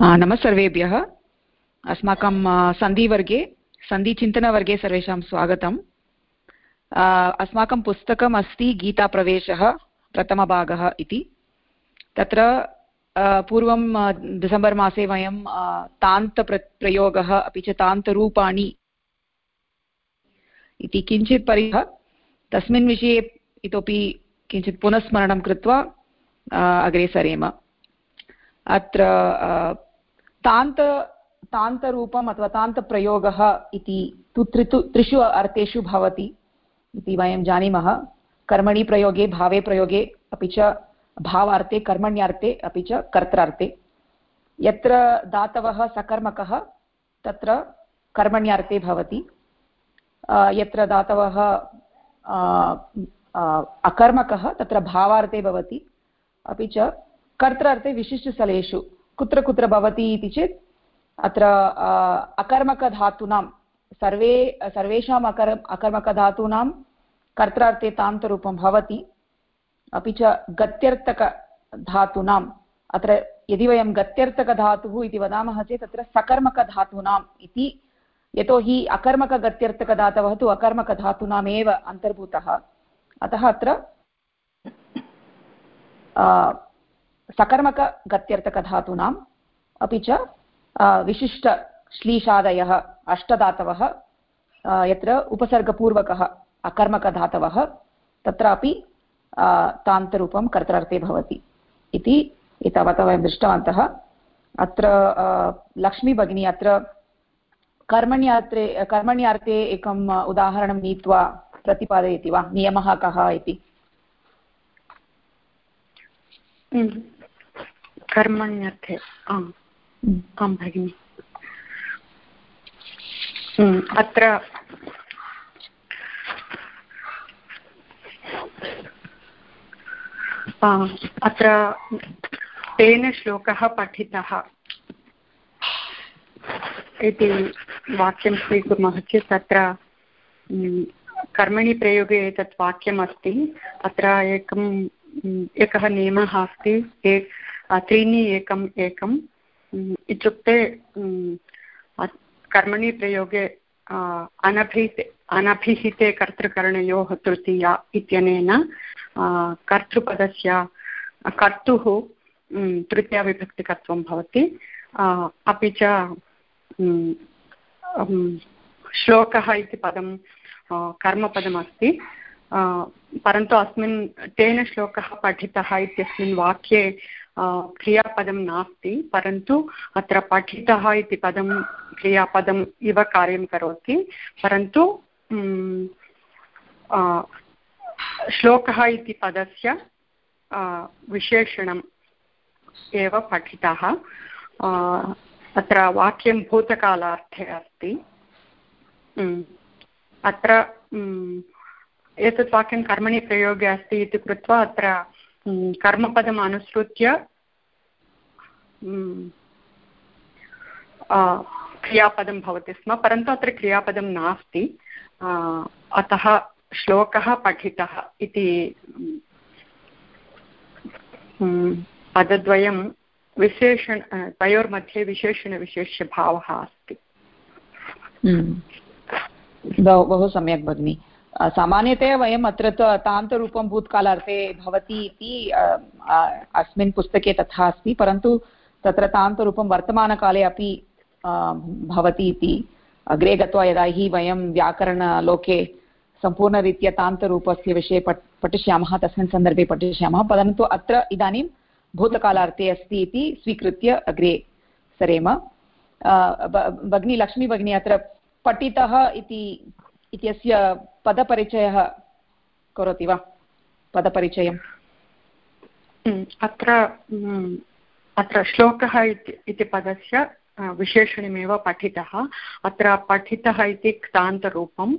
नमः सर्वेभ्यः। अस्माकं सन्धिवर्गे, सन्धिचिन्तनवर्गे सर्वेषां स्वागतम्। अस्माकं पुस्तकम् अस्ति गीताप्रवेशः, प्रथमभागः इति। तत्र पूर्वं डिसेम्बर् मासे वयं तान्तप्र प्रयोगः अपि च तान्तरूपाणि इति किञ्चित् परिह, तस्मिन् विषये इतोपि किञ्चित् पुनस्मरणं कृत्वा अग्रे सरेम। अत्र तान्त, तान्तरूपम् अथवा तान्तप्रयोगः इति तु त्रितु, त्रिषु अर्थेषु भवति इति वयं जानीमः। कर्मणि प्रयोगे, भावे प्रयोगे, अपि च भावार्थे, कर्मण्यार्थे, अपि च कर्त्रार्थे। यत्र धातवः सकर्मकः, तत्र कर्मण्यार्थे भवति। यत्र धातवः अकर्मकः, तत्र भावार्थे भवति। अपि च कर्त्रार्थे विशिष्टस्थलेषु। कुत्र कुत्र भवति इति चेत् अत्र अकर्मकधातूनां, सर्वे, सर्वेषाम् अकर, अकर्मकधातूनां कर्त्रार्थे तान्तरूपं भवति। अपि च गत्यर्थकधातूनाम्, अत्र यदि वयं गत्यर्थकधातुः इति वदामः चेत् तत्र सकर्मकधातूनाम् इति, यतोहि अकर्मकगत्यर्थकधातवः तु अकर्मकधातूनामेव अन्तर्भूतः। अतः अत्र सकर्मकगत्यर्थकधातूनाम् अपि च विशिष्टश्लीषादयः अष्टधातवः यत्र उपसर्गपूर्वकः अकर्मकधातवः, तत्रापि तान्तरूपं कर्तरार्थे भवति इति एतावता वयं दृष्टवन्तः। अत्र लक्ष्मीभगिनी अत्र कर्मण्यार्थे कर्मण्यार्थे एकम् उदाहरणं नीत्वा प्रतिपादयति वा? नियमः कः इति? कर्मण्यर्थे आम् आं भगिनि। अत्र अत्र तेन श्लोकः पठितः इति वाक्यं स्वीकुर्मः चेत् तत्र कर्मणि प्रयोगे एतत् वाक्यम् अस्ति अत्र एकं एकः नियमः अस्ति। एक त्रीणि एकम् एकम्। इत्युक्ते कर्मणि प्रयोगे अनभिहिते अनभिहिते कर्तृकरणयोः तृतीया इत्यनेन कर्तृपदस्य, कर्तुः तृतीयाविभक्तिकत्वं भवति। अपि च श्लोकः इति पदं कर्मपदमस्ति। परन्तु अस्मिन्, तेन श्लोकः पठितः इत्यस्मिन् वाक्ये क्रियापदं नास्ति, परन्तु अत्र पठितः इति पदं क्रियापदम् इव कार्यं करोति, परन्तु श्लोकः इति पदस्य विशेषणम् एव पठितः। अत्र वाक्यं भूतकालार्थे अस्ति। अत्र एतत् वाक्यं कर्मणि प्रयोगे अस्ति इति कृत्वा अत्र कर्मपदम् अनुसृत्य क्रियापदं भवति स्म, परन्तु अत्र क्रियापदं नास्ति। अतः श्लोकः पठितः इति पदद्वयं विशेषण तयोर्मध्ये विशेषणविशेष्यभावः अस्ति। बहु सम्यक् भगिनि। सामान्यतया वयम् अत्र तान्तरूपं भूतकालार्थे भवति इति अस्मिन् पुस्तके तथा अस्ति, परन्तु तत्र तान्तरूपं वर्तमानकाले अपि भवति इति, अग्रे गत्वा यदा हि वयं व्याकरणलोके सम्पूर्णरीत्या तान्तरूपस्य विषये पठ, पठिष्यामः, तस्मिन् सन्दर्भे पठिष्यामः, परन्तु अत्र इदानीं भूतकालार्थे अस्ति इति स्वीकृत्य अग्रे सरेम। भगिनी लक्ष्मी भगिनी अत्र पठितः इति इत्यस्य पदपरिचयः करोति वा? पदपरिचयम्। अत्र अत्र श्लोकः इति पदस्य विशेषणमेव पठितः। अत्र पठितः इति क्तान्तरूपं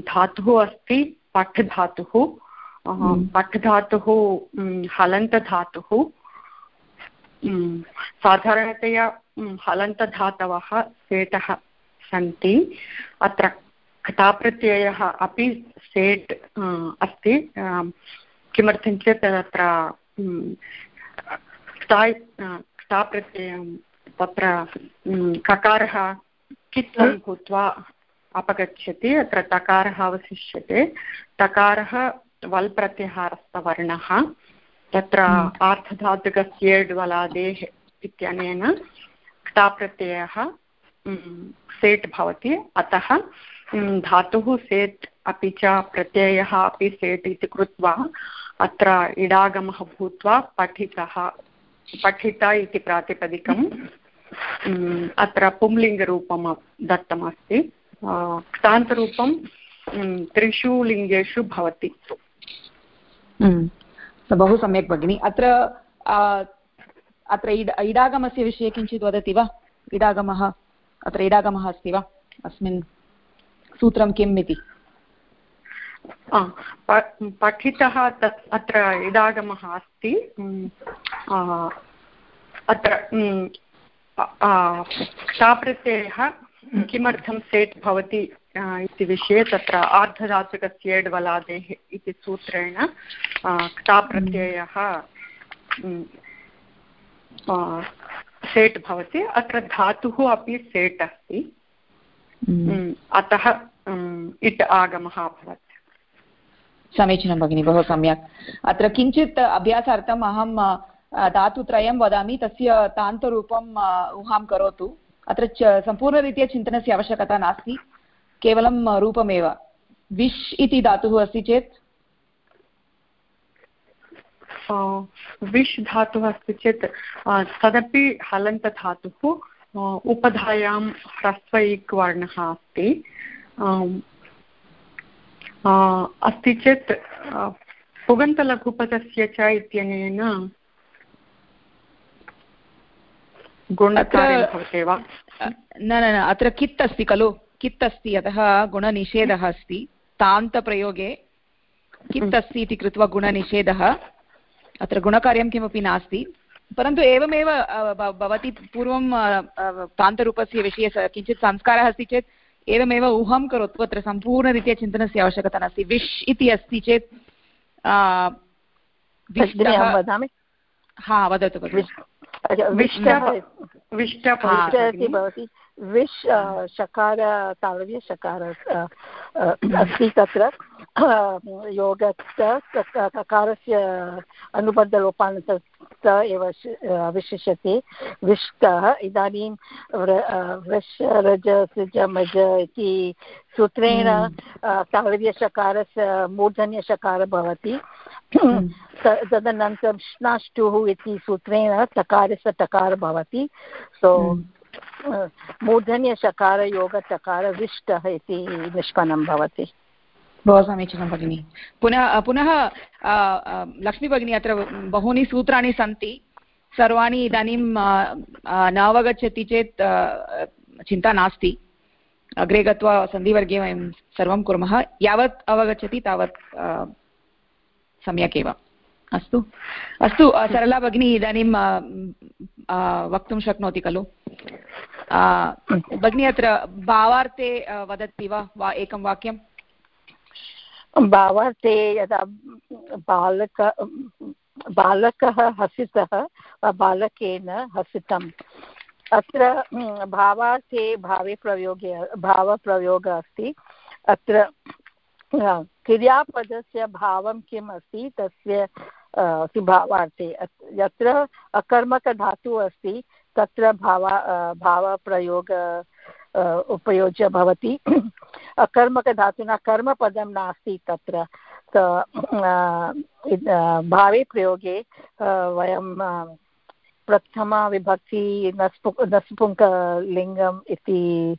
धातुः अस्ति पठ् धातुः पठ् धातुः हलन्तधातुः। साधारणतया हलन्तधातवः सेटः सन्ति। अत्र घटाप्रत्ययः अपि सेट् अस्ति किमर्थं चेत् तत्र क्ता क्ताप्रत्ययं तत्र ककारः कित्वं भूत्वा अपगच्छति अत्र तकारः अवशिष्यते तकारः वल् प्रत्याहारस्थवर्णः तत्र आर्थधातुकस्येड्वलादेः इत्यनेन क्ताप्रत्ययः सेट् भवति अतः धातुः सेट् अपि च प्रत्ययः अपि सेट् इति कृत्वा अत्र इडागमः भूत्वा पठितः, पठित इति प्रातिपदिकम्। अत्र पुंलिङ्गरूपं दत्तमस्ति। क्तान्तरूपं त्रिषु लिङ्गेषु भवति। बहु सम्यक् भगिनि। अत्र अत्र इड, इडागमस्य विषये किञ्चित् वदति वा? इडागमः, अत्र इडागमः अस्ति वा? अस्मिन् सूत्रं किम् इति? पठितः तत् अत्र इडागमः अस्ति. अत्र क्षाप्रत्ययः किमर्थं सेट् भवति इति विषये तत्र आर्धधातुकस्य एड्वलादेः इति सूत्रेण क्षाप्रत्ययः सेट् भवति. अत्र धातुः अपि सेट् अस्ति. अतः इट् आगमः अभवत्। समीचीनं भगिनि बहु सम्यक्। अत्र किञ्चित् अभ्यासार्थम् अहं धातुत्रयं वदामि तस्य तान्तरूपम् ऊहां करोतु। अत्र च सम्पूर्णरीत्या चिन्तनस्य आवश्यकता नास्ति केवलं रूपमेव। विश् इति धातुः अस्ति चेत्? विश् धातुः अस्ति चेत् तदपि हलन्तधातुः। उपधायां ह्रस्वैक् वर्णः अस्ति अस्ति चेत् पुगन्तलघुपदस्य च इत्यनेन वा? न न न अत्र कित् अस्ति खलु? कित् अस्ति? अतः गुणनिषेधः अस्ति। तान्तप्रयोगे कित् अस्ति इति कृत्वा गुणनिषेधः। अत्र गुणकार्यं किमपि नास्ति। परन्तु एवमेव भवती पूर्वं तान्तरूपस्य विषये किञ्चित् संस्कारः अस्ति चेत् एवमेव ऊहं करोतु अत्र सम्पूर्णरीत्या चिन्तनस्य आवश्यकता नास्ति। विश् इति अस्ति चेत् वदामि? हा वदतु विष्ट इति भवति। विश् शकार तालव्य अस्ति तत्र। योगस्य ककारस्य अनुबद्धलोपानत एव विशिष्यते विष्टः इदानीं वृष रज सृज मज इति सूत्रेण तालव्यशकारस्य मूर्धन्यशकारः भवति। तदनन्तरं श्नाष्टुः इति सूत्रेण तकारस्य टकारः भवति। सो मूर्धन्यशकारयोगचकार विष्टः इति निष्पन्नं भवति। बहु समीचीनं भगिनि। पुनः पुनः लक्ष्मीभगिनी, अत्र बहूनि सूत्राणि सन्ति। सर्वाणि इदानीं न अवगच्छति चेत् चिन्ता नास्ति। अग्रे गत्वा सन्धिवर्गे वयं सर्वं कुर्मः। यावत् अवगच्छति, तावत् सम्यक् एव। अस्तु। अस्तु सरला भगिनी, इदानीं वक्तुं शक्नोति खलु? भगिनी, अत्र भावार्थे वदति वा? वा, एकं वाक्यं भावार्थे यदा बालक, बालकः हसितः बालकेन हसितम्। अत्र भावार्थे भावे प्रयोगे, भावप्रयोगः अस्ति। अत्र क्रियापदस्य भावं किम् अस्ति, तस्य भावार्थे। यत्र अकर्मकधातुः अस्ति, तत्र भावा भावप्रयोग उपयोज्य भवति। अकर्मकधातुना कर्मपदं नास्ति तत्र। भावे प्रयोगे वयं प्रथमाविभक्ति नस्पु नस्पुङ्कलिङ्गम् इति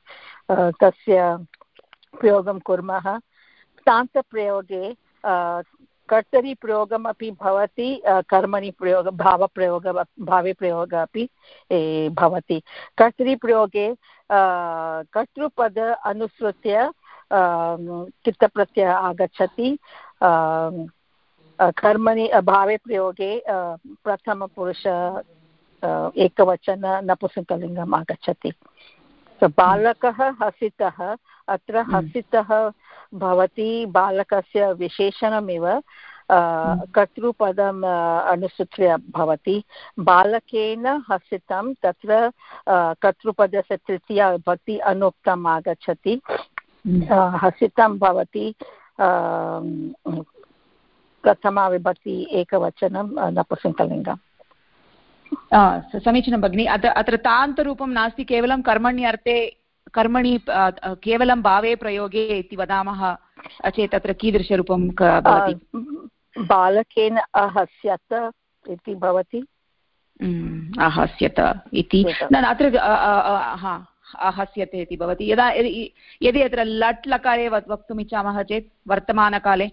तस्य प्रयोगं कुर्मः। तान्तप्रयोगे कर्तरिप्रयोगमपि भवति कर्मणि प्रयोग भावप्रयोग भावे प्रयोगः अपि भवति कर्तरिप्रयोगे कर्तृपद अनुसृत्य चित्तप्रत्ययः आगच्छति कर्मणि भावे प्रयोगे प्रथमपुरुष एकवचन नपुंसकलिङ्गम् आगच्छति बालकः हसितः अत्र हम्म। हसितः भवति बालकस्य विशेषणमिव कर्तृपदम् अनुसृत्य भवति। बालकेन हसितं तत्र कर्तृपदस्य तृतीया विभक्ति अनुक्तम् आगच्छति। हम्म। हसितं भवति प्रथमा विभक्ति एकवचनं नपुंसकलिङ्गम्। समीचीनं भगिनि। अत्र अत्र तान्तरूपं नास्ति केवलं कर्मण्यर्थे कर्मणि केवलं भावे प्रयोगे इति वदामः चेत् अत्र कीदृशरूपं बालकेन अहस्यत इति भवति। अहस्यत इति। न अत्र आहस्यते इति भवति। यदा यदि अत्र लट् लकारे वक्तुम् इच्छामः चेत् वर्तमानकाले?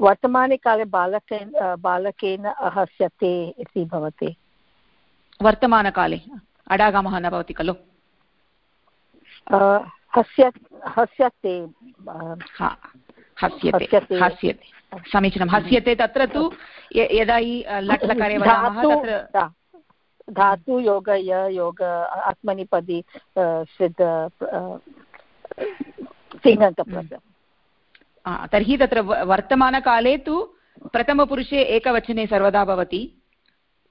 वर्तमाने काले बालकेन बालकेन अहस्यते इति भवति। वर्तमानकाले? अडागमः न भवति खलु? हस्यते हस्यते हस्यते। समीचीनं। हस्यते तत्र तु यदा लट् लकारे वदामः तत्र धातु योग य योग आत्मनिपदि सिद्ध तर्हि तत्र वर्तमानकाले तु प्रथमपुरुषे एकवचने सर्वदा भवति।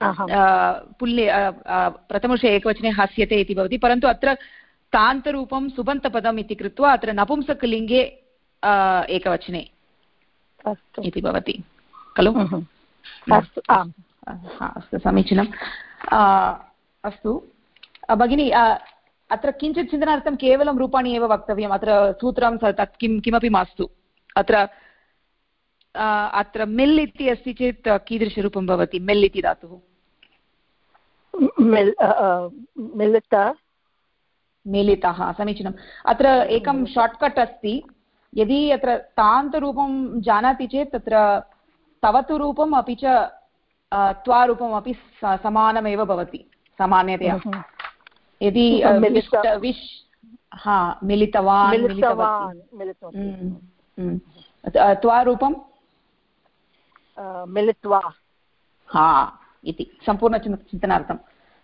पुल्ले प्रथमपुरुषे एकवचने हास्यते इति भवति परन्तु अत्र तान्तरूपं सुबन्तपदम् इति कृत्वा अत्र नपुंसकलिङ्गे एकवचने इति भवति। खलु? अस्तु समीचीनम् अस्तु भगिनी अत्र किञ्चित् चिन्तनार्थं केवलं रूपाणि एव वक्तव्यम्। अत्र सूत्रं तत् किं किमपि मास्तु। अत्र अत्र मिल् इति अस्ति चेत् कीदृशरूपं भवति? मिल् इति धातुः। मिलितः समीचीनम्। अत्र एकं शार्ट्कट् अस्ति। यदि अत्र तान्तरूपं जानाति चेत् तत्र तवतु रूपम् अपि च त्वारूपमपि समानमेव भवति सामान्यतया। यदि विश् हा मिलितवान् त्वारूपं मिलित्वा। हा इति। सम्पूर्णचिन्तनार्थं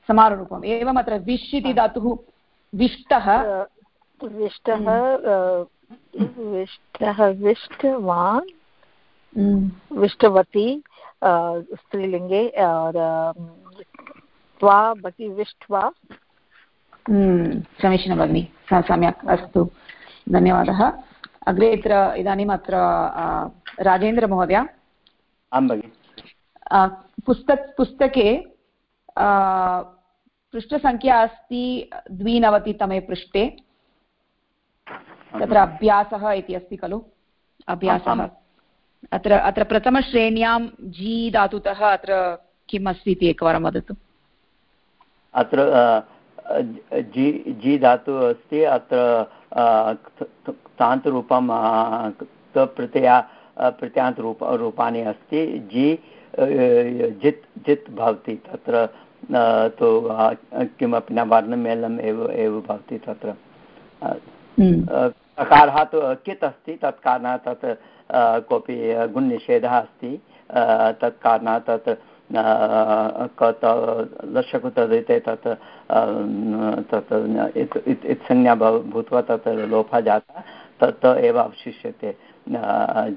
समानरूपम्। एवम् अत्र विश् इति धातुः विष्टः। विष्टः विष्टः विष्टवान्। विष्टवती स्त्रीलिङ्गे त्वा भवति विष्ट्वा समीचीनं भगिनि सम्यक् अस्तु। धन्यवादः। अग्रे अत्र इदानीम् अत्र राजेन्द्रमहोदय। आं भगिनि। पुस्तक पुस्तके पृष्ठसङ्ख्या अस्ति द्विनवतितमे पृष्ठे। तत्र अभ्यासः इति अस्ति खलु? अभ्यासः। अत्र अत्र प्रथमश्रेण्यां जी धातुतः अत्र किम् अस्ति इति एकवारं वदतु। अत्र जि जि धातुः अस्ति अत्र तान्तरूपं प्रत्यया प्रत्यान्तरूप रूपाणि अस्ति। जि जित् जित् भवति। तत्र तु किमपि न वर्णमेलम् एव एव भवति तत्र। सकारः तु कित् अस्ति? तत् कारणात् तत् कोऽपि गुणनिषेधः अस्ति। तत् कारणात् तत् लशकुतदिते तत् तत् इत्संज्ञा भूत्वा तत् लोपः जातः। तत् एव अवशिष्यते।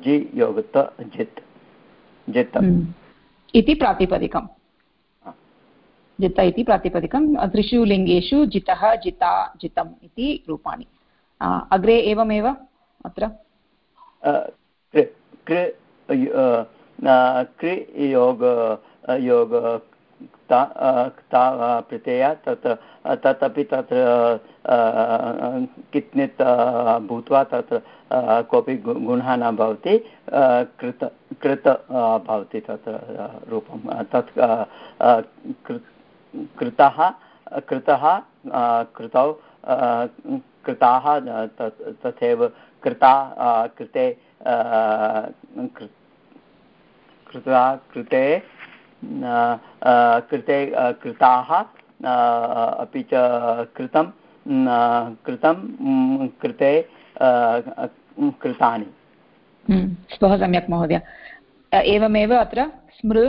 जि योगत जित्। जित् इति प्रातिपदिकम्। जित इति प्रातिपदिकं त्रिषु लिङ्गेषु जितः जिता जितम् इति रूपाणि। अग्रे एवमेव अत्र? कृ योग योग प्रत्यय तत्, तदपि तत्र कित्नित् भूत्वा तत्र कोऽपि गुणः न भवति कृत कृत भवति तत्र रूपं, तत् कृतः कृतः कृतः कृतौ कृताः तथैव कृता कृते कृता कृते कृते कृताः अपि च कृतं कृतं कृते कृतानि। श्वः सम्यक् महोदय। एवमेव अत्र स्मृ।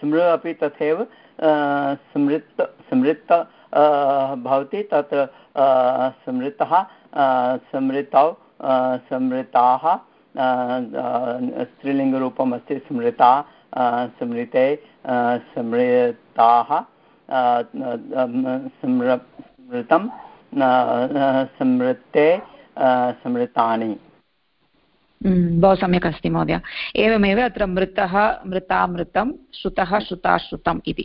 स्मृ अपि तथैव स्मृत् स्मृत् भवति तत्र स्मृतः स्मृतौ स्मृताः स्त्रीलिङ्गरूपम् अस्ति स्मृता स्मृते स्मृताः स्मृतं स्मृते स्मृतानि। बहु सम्यक् अस्ति महोदय एवमेव अत्र मृतः मृता मृतं श्रुतः श्रुता श्रुतम् इति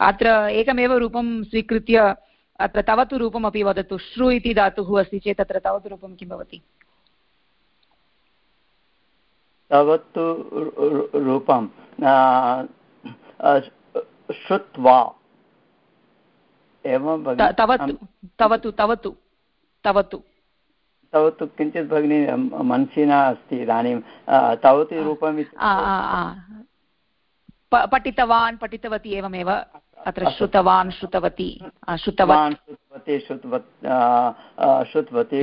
अत्र एकमेव रूपं स्वीकृत्य अत्र तवतु रूपमपि वदतु श्रु इति धातुः अस्ति चेत् अत्र तवतु रूपं किं भवति तवतु रूपं श्रुत्वा एवं तवतु तवतु तवतु तवतु तव तु किञ्चित् भगिनी मनसि न अस्ति इदानीं तवति रूपम् पठितवान् पठितवती एवमेव अत्र श्रुतवान् श्रुतवती श्रुतवान् श्रुतवत् श्रुतवती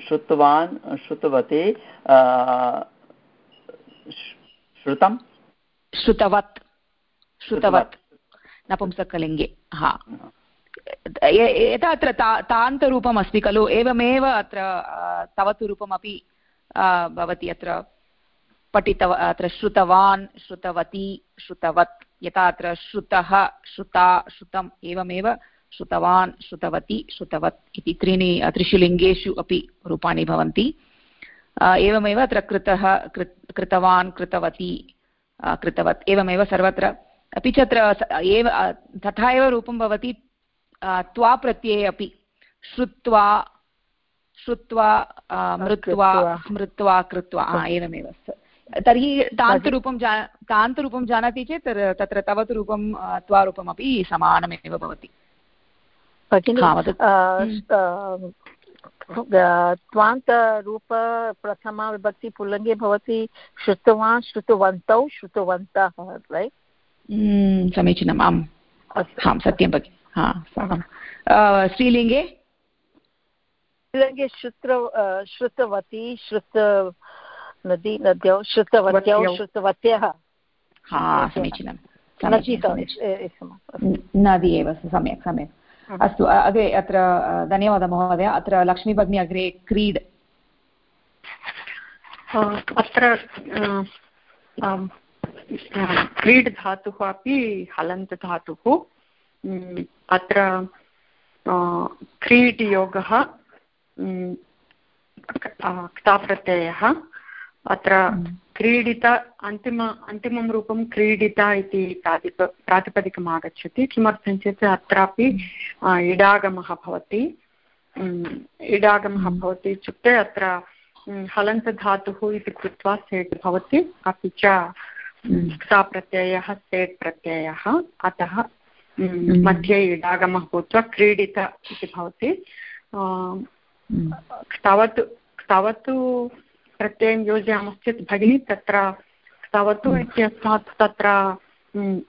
श्रुतवान् श्रुतवती श्रुतं श्रुतवत्। श्रुतवत्। नपुंसकलिङ्गे। हा। यथा अत्र ता तान्तरूपम् अस्ति खलु, एवमेव अत्र तवतु रूपमपि भवति अत्र पठितव, अत्र श्रुतवान्, श्रुतवती, श्रुतवत्, यथा अत्र श्रुतः, श्रुता, श्रुतम्, एवमेव श्रुतवान्, श्रुतवती, श्रुतवत् इति त्रीणि त्रिषु लिङ्गेषु अपि रूपाणि भवन्ति। एवमेव अत्र कृतः कृतवान्, कृतवती कृतवत्, एवमेव सर्वत्र। अपि च अत्र एव तथा एव रूपं भवति त्वा प्रत्यये अपि। श्रुत्वा श्रुत्वा मृत्वा स्मृत्वा कृत्वा। एवमेव तर्हि तान्तरूपं जा तान्तरूपं जानाति चेत् तत्र तवतु रूपं त्वारूपमपि समानमेव भवति। त्वान्तरूप प्रथमा विभक्ति पुल्लङ्गे भवति श्रुतवान् श्रुतवन्तौ श्रुतवन्तः रैट् समीचीनम् आम्। आं सत्यं भगिनि। स्त्रीलिङ्गे स्त्रीलिङ्गे श्रुत्र श्रुतवती श्रुत नदी नद्यौ श्रुतवत्यौ श्रुतवत्यः। समीचीनं। नदी एव सम्यक् सम्यक्। अस्तु। अग्रे अत्र धन्यवादः महोदय। अत्र लक्ष्मीभगिनी अग्रे क्रीड्। अत्र क्रीड् धातुः अपि हलन्त धातुः अत्र क्रीड् योगः क्ताप्रत्ययः अत्र क्रीडित अन्तिम अन्तिमं रूपं क्रीडित इति प्रातिप प्रातिपदिकम् आगच्छति किमर्थं चेत् अत्रापि इडागमः भवति। इडागमः भवति इत्युक्ते अत्र हलन्तधातुः इति कृत्वा सेट् भवति। अपि च क्ताप्रत्ययः सेट् प्रत्ययः। अतः. मध्ये इडागमः भूत्वा क्रीडित इति भवति। mm-hmm. स्तवतु स्तवतु प्रत्ययं योजयामश्चेत् भगिनी तत्र mm-hmm. इत्यस्मात् तत्र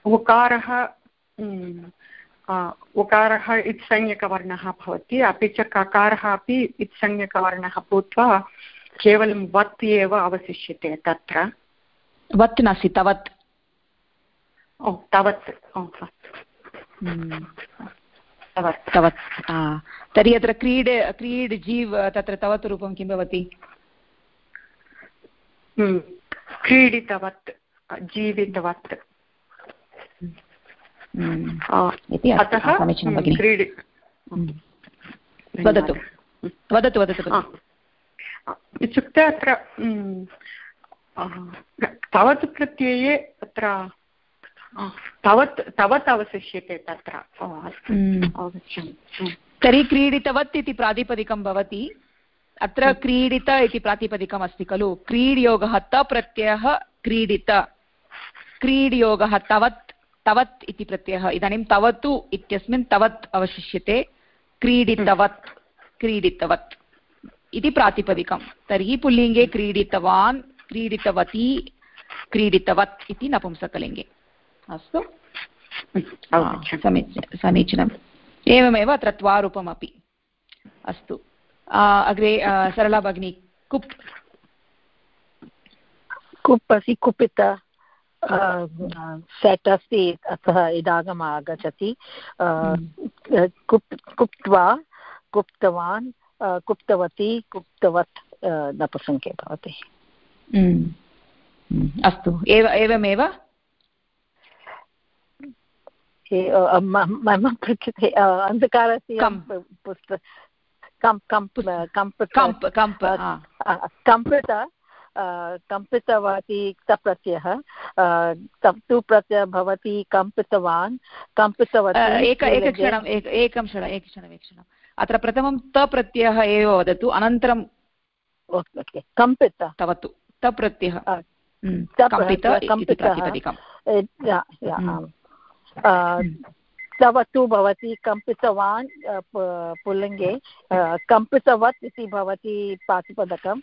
उकारः उकारः इत्संज्ञकवर्णः भवति। अपि च ककारः अपि इत्संज्ञकवर्णः भूत्वा केवलं वत् एव अवशिष्यते तत्र। वत् नास्ति तवत् ओ तवत्। तवत् तर्हि अत्र क्रीड क्रीड् जीव् तत्र तवत् रूपं किं भवति? हम्म, क्रीडितवत् जीवितवत्। हम्म, अतः समीचीनं भगिनि। क्रीडि वदतु। वदतु वदतु इत्युक्ते अत्र तवत् प्रत्यये अत्र तवत् तवत् अवशिष्यते तत्र। हम्म। हम्म। तर्हि क्रीडितवत् इति प्रातिपदिकं भवति। अत्र हम्म। क्रीडित इति प्रातिपदिकम् अस्ति खलु। क्रीड्योगः त प्रत्ययः क्रीडित। क्रीड्योगः तवत् तवत् इति प्रत्ययः। इदानीं तवतु इत्यस्मिन् तवत् अवशिष्यते। क्रीडितवत् क्रीडितवत् इति प्रातिपदिकं। तर्हि पुल्लिङ्गे क्रीडितवान् क्रीडितवती क्रीडितवत् इति नपुंसकलिङ्गे। अस्तु। समीचीनम् एवमेव अत्र त्वारूपमपि। अस्तु। अग्रे सरला भगिनी कुप् कुप् अस्ति कुपित सेट् अस्ति अतः इदागम आगच्छति कुप् कुप्त्वा गुप्तवान् कुप्तवती कुप्तवत् नपुसङ्के भवति। अस्तु। एव एवमेव मम कृते अन्धकारस्य पुस्तक कम्पित कम्पितवती तप्रत्ययः तु प्रत्ययः भवति कम्पितवान् कम्पितवती एक एकक्षणम् एकं क्षणम् एकक्षणम् एकक्षणम् अत्र प्रथमं तप्रत्ययः एव वदतु अनन्तरं कम्पित तवतु तप्रत्ययः तव तु भवति कम्पितवान् पुल्लिङ्गे कम्पितवत् इति भवति प्रातिपदकं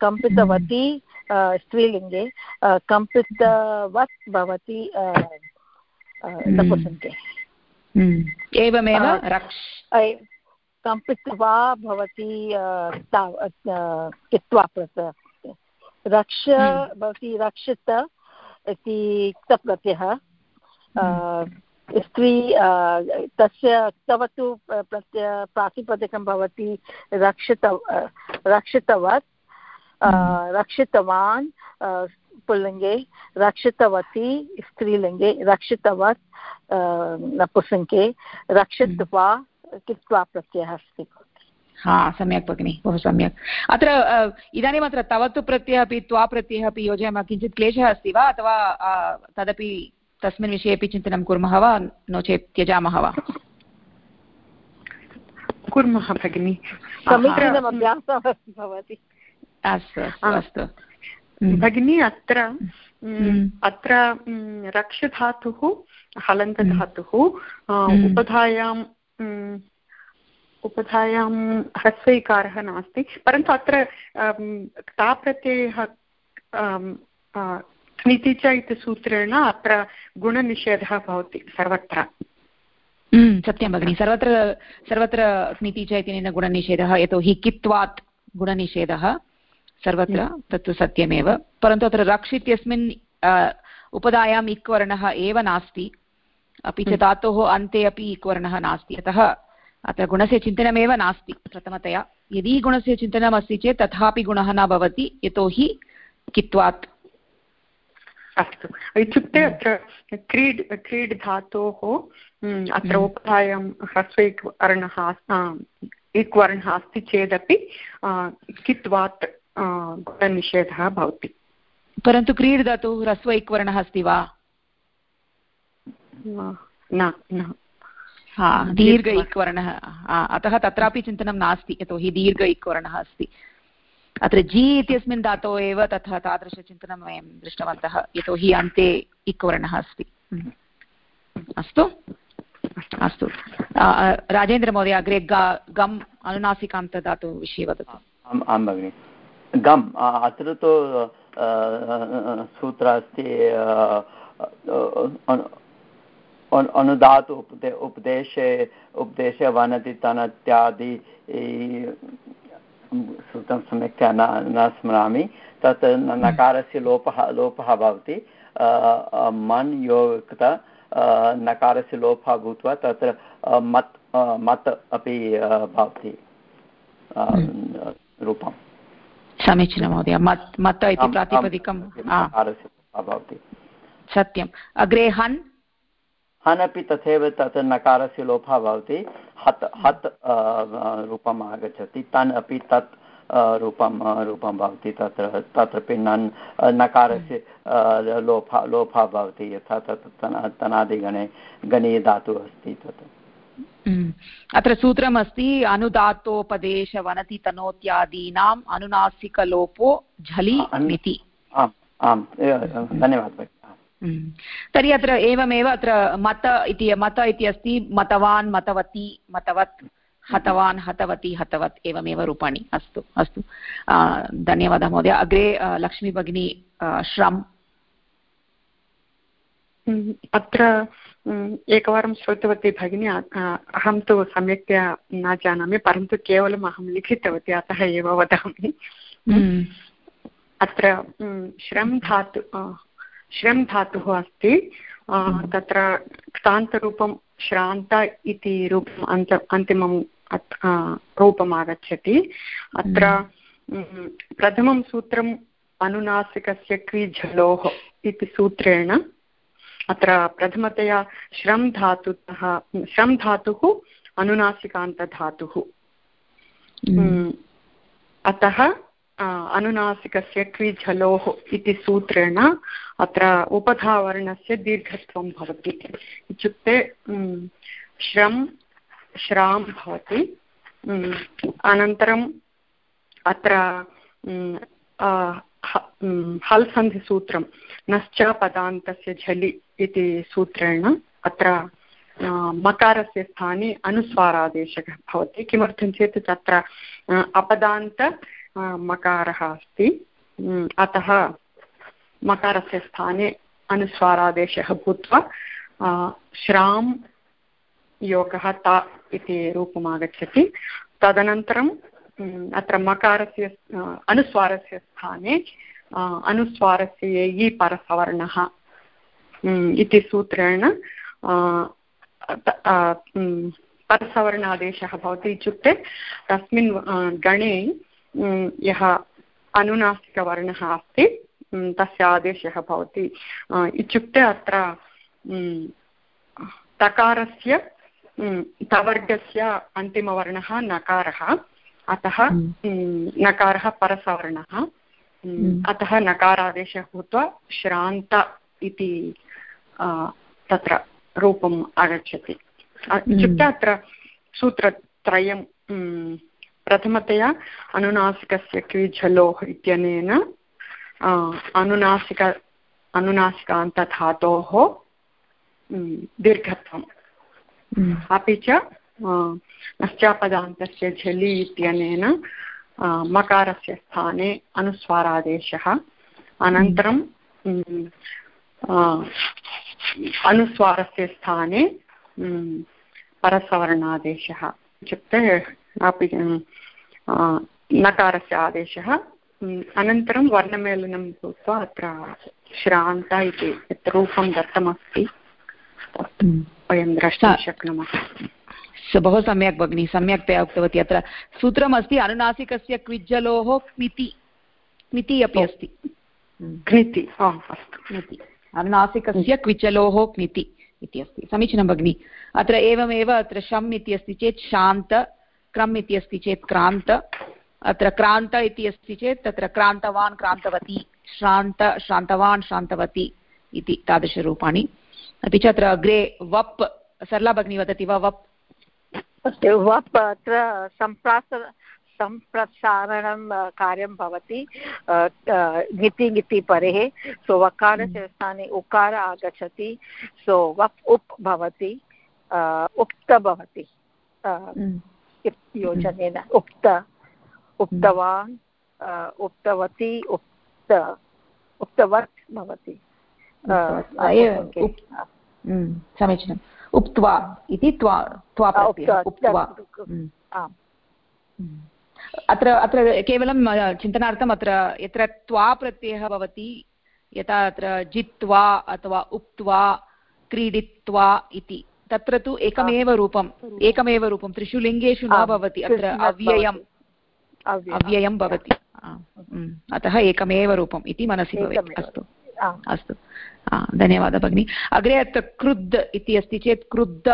कम्पितवती स्त्रीलिङ्गे कम्पितवत् भवति नपुसङ्गे एवमेव कम्पित्वा भवति कित्वा रक्ष भवति रक्षित इति क्तप्रत्ययः स्त्री तस्य तव तु प्रत्य प्रातिपदिकं भवति रक्षित रक्षितवत् रक्षितवान् पुल्लिङ्गे रक्षितवती स्त्रीलिङ्गे रक्षितवत् नपुसङ्के रक्षित्वा कित्वा प्रत्ययः अस्ति। हा सम्यक् भगिनि बहु सम्यक्। अत्र इदानीम् अत्र तव तु प्रत्ययः अपि त्वा प्रत्ययः अपि योजयामः किञ्चित् क्लेशः अस्ति वा अथवा तदपि तस्मिन् विषये अपि चिन्तनं कुर्मः वा? नो चेत् त्यजामः वा? कुर्मः भगिनि। भवति। अस्तु अस्तु भगिनी अत्र अत्र रक्षधातुः हलन्तधातुः उपधायां उपधायां ह्रस्वैकारः नास्ति। परन्तु अत्र ताप्रत्ययः स्निति च इति सूत्रेण अत्र गुणनिषेधः भवति सर्वत्र। सत्यं भगिनि। सर्वत्र सर्वत्र स्निति च इत्यनेन गुणनिषेधः यतोहि कित्वात् गुणनिषेधः सर्वत्र तत्तु सत्यमेव। परन्तु अत्र रक्ष् इत्यस्मिन् उपधायाम् इक् वर्णः एव नास्ति। अपि च धातोः अन्ते अपि इक् वर्णः नास्ति। अतः अत्र गुणस्य चिन्तनमेव नास्ति प्रथमतया। यदि गुणस्य चिन्तनमस्ति चेत् तथापि गुणः न भवति यतोहि कित्वात् अस्तु। इत्युक्ते अत्र क्रीड् क्रीड् धातोः अत्र उपधायां ह्रस्व इक् वर्णः इक् वर्णः अस्ति चेदपि कित्वात् गुणनिषेधः भवति। परन्तु क्रीड् धातुः ह्रस्व इक् वर्णः अस्ति वा? न हा दीर्घ इक् वर्णः अतः तत्रापि चिन्तनं नास्ति यतोहि दीर्घ इक् वर्णः अस्ति। अत्र जि इत्यस्मिन् धातोः एव तथा तादृशचिन्तनं वयं दृष्टवन्तः यतोहि अन्ते इक् वर्णः अस्ति? अस्तु। अस्तु राजेन्द्रमहोदय, अग्रे ग, गम् अनुनासिकान्तधातुविषये वदतु। आं भगिनि। गम् अत्र तु सूत्र अस्ति अनुदातु उपदे, उपदेशे उपदेशे वनति, तनत्यादि सूत्रं सम्यक् न न स्मरामि। तत् नकारस्य लोपः लोपः भवति। मन् योक्त नकारस्य लोपः भूत्वा तत्र मत् मत् अपि भवति। रूपं समीचीनं महोदय। मत् मत इति प्रातिपदिकं। भवति। सत्यम्। अग्रे हन्। हन् अपि तथैव तत् नकारस्य लोपः भवति। हत् हत् रूपम् आगच्छति। तन् अपि तत् रूपं रूपं भवति। तत्र तत्रापि नन् नकारस्य लोपः लोपः भवति। यथा तत् तनादिगणे गणीयधातुः अस्ति तत्। अत्र सूत्रम् अस्ति अनुदात्तोपदेशवनति तनोत्यादीनाम् अनुनासिकलोपो झलि मिति। आम् आम् धन्यवादः। तर्हि अत्र एवमेव अत्र मत इति मत इति अस्ति मतवान् मतवती मतवत् हतवान् हतवती हतवत् एवमेव रूपाणि अस्तु अस्तु। धन्यवादः महोदय। अग्रे लक्ष्मी भगिनी श्रम्। अत्र एकवारं श्रुतवती भगिनी अहं तु सम्यक्तया न जानामि परन्तु केवलम् अहं लिखितवती अतः एव वदामि। अत्र श्रम् धातु श्रम् धातुः अस्ति तत्र क्तान्तरूपं श्रान्त इति रूपम् अन्त अन्तिमं रूपम् आगच्छति अत्र प्रथमं सूत्रम् अनुनासिकस्य क्रीझलोः इति सूत्रेण अत्र प्रथमतया श्रम् धातुतः श्रम् धातुः अनुनासिकान्तधातुः। अतः अनुनासिकस्य क्रिझलोः इति सूत्रेण अत्र उपधावर्णस्य दीर्घत्वं भवति। इत्युक्ते श्रम् श्रां भवति। अनन्तरम् अत्र हल् नश्च पदान्तस्य झलि इति सूत्रेण अत्र मकारस्य स्थाने अनुस्वारादेशः भवति। किमर्थं चेत् तत्र अपदान्त मकारः अस्ति। अतः मकारस्य स्थाने अनुस्वारादेशः भूत्वा श्रां योगः ता इति रूपम् आगच्छति तदनन्तरं अत्र मकारस्य अनुस्वारस्य स्थाने अनुस्वारस्य ययि परसवर्णः इति सूत्रेण परसवर्णादेशः भवति इत्युक्ते, तस्मिन् गणे यः अनुनासिकवर्णः अस्ति तस्य आदेशः भवति। इत्युक्ते अत्र तकारस्य तवर्गस्य अन्तिमवर्णः नकारः। अतः नकारः परसवर्णः। अतः नकारादेशः भूत्वा श्रान्त इति तत्र रूपम् आगच्छति। इत्युक्ते अत्र सूत्रत्रयं प्रथमतया अनुनासिकस्य क्रीझलोः इत्यनेन अनुनासिक अनुनासिकान्तधातोः दीर्घत्वम्। अपि च नश्चापदान्तस्य झलि इत्यनेन मकारस्य स्थाने अनुस्वारादेशः। अनन्तरं अनुस्वारस्य स्थाने परसवर्णादेशः। इत्युक्ते अपि नकारस्य आदेशः अनन्तरं वर्णमेलनं भूत्वा अत्र श्रान्त इति यत् रूपं दत्तमस्ति वयं द्रष्टुं शक्नुमः। बहु सम्यक् भगिनि सम्यक्तया उक्तवती अत्र। सूत्रमस्ति अनुनासिकस्य क्विज्जलोः क्मिति क्मिति अपि अस्ति। क्निति अस्तु। क्निति अनुनासिकस्य क्विचलोः क्निति इति अस्ति। समीचीनं भगिनि। अत्र एवमेव अत्र शम् इति अस्ति चेत् शान्त क्रम् इति अस्ति चेत् क्रान्त अत्र क्रान्त इति अस्ति चेत् तत्र क्रान्तवान् क्रान्तवती श्रान्त श्रान्तवान् श्रान्तवती इति तादृशरूपाणि। अपि च अत्र अग्रे वप् सरला भगिनी वदति वा वप्? वप् अत्र सम्प्रास सम्प्रसारणं कार्यं भवति ङिति ङिति परेः सो वकारस्य हम्म। स्थाने उकार आगच्छति सो वप् उप् भवति उक्त भवति हम्म। योजनेन उक्त उक्तवान् उक्तवती उक्त उक्तवत् भवति। हम्म, समीचीनम् उक्त्वा इति त्वा त्वा उक्त्वा आम्। अत्र अत्र केवलं चिन्तनार्थम् अत्र यत्र त्वा प्रत्ययः भवति यथा अत्र जित्वा अथवा उक्त्वा क्रीडित्वा इति। तत्र तु एकमेव रूपम् एकमेव रूपं त्रिषु लिङ्गेषु न भवति अत्र अव्ययम्। अव्ययं भवति। अतः एकमेव रूपम् इति मनसि भवेत्। अस्तु। अस्तु। धन्यवादः भगिनि। अग्रे अत्र क्रुद्ध इति अस्ति चेत् क्रुद्ध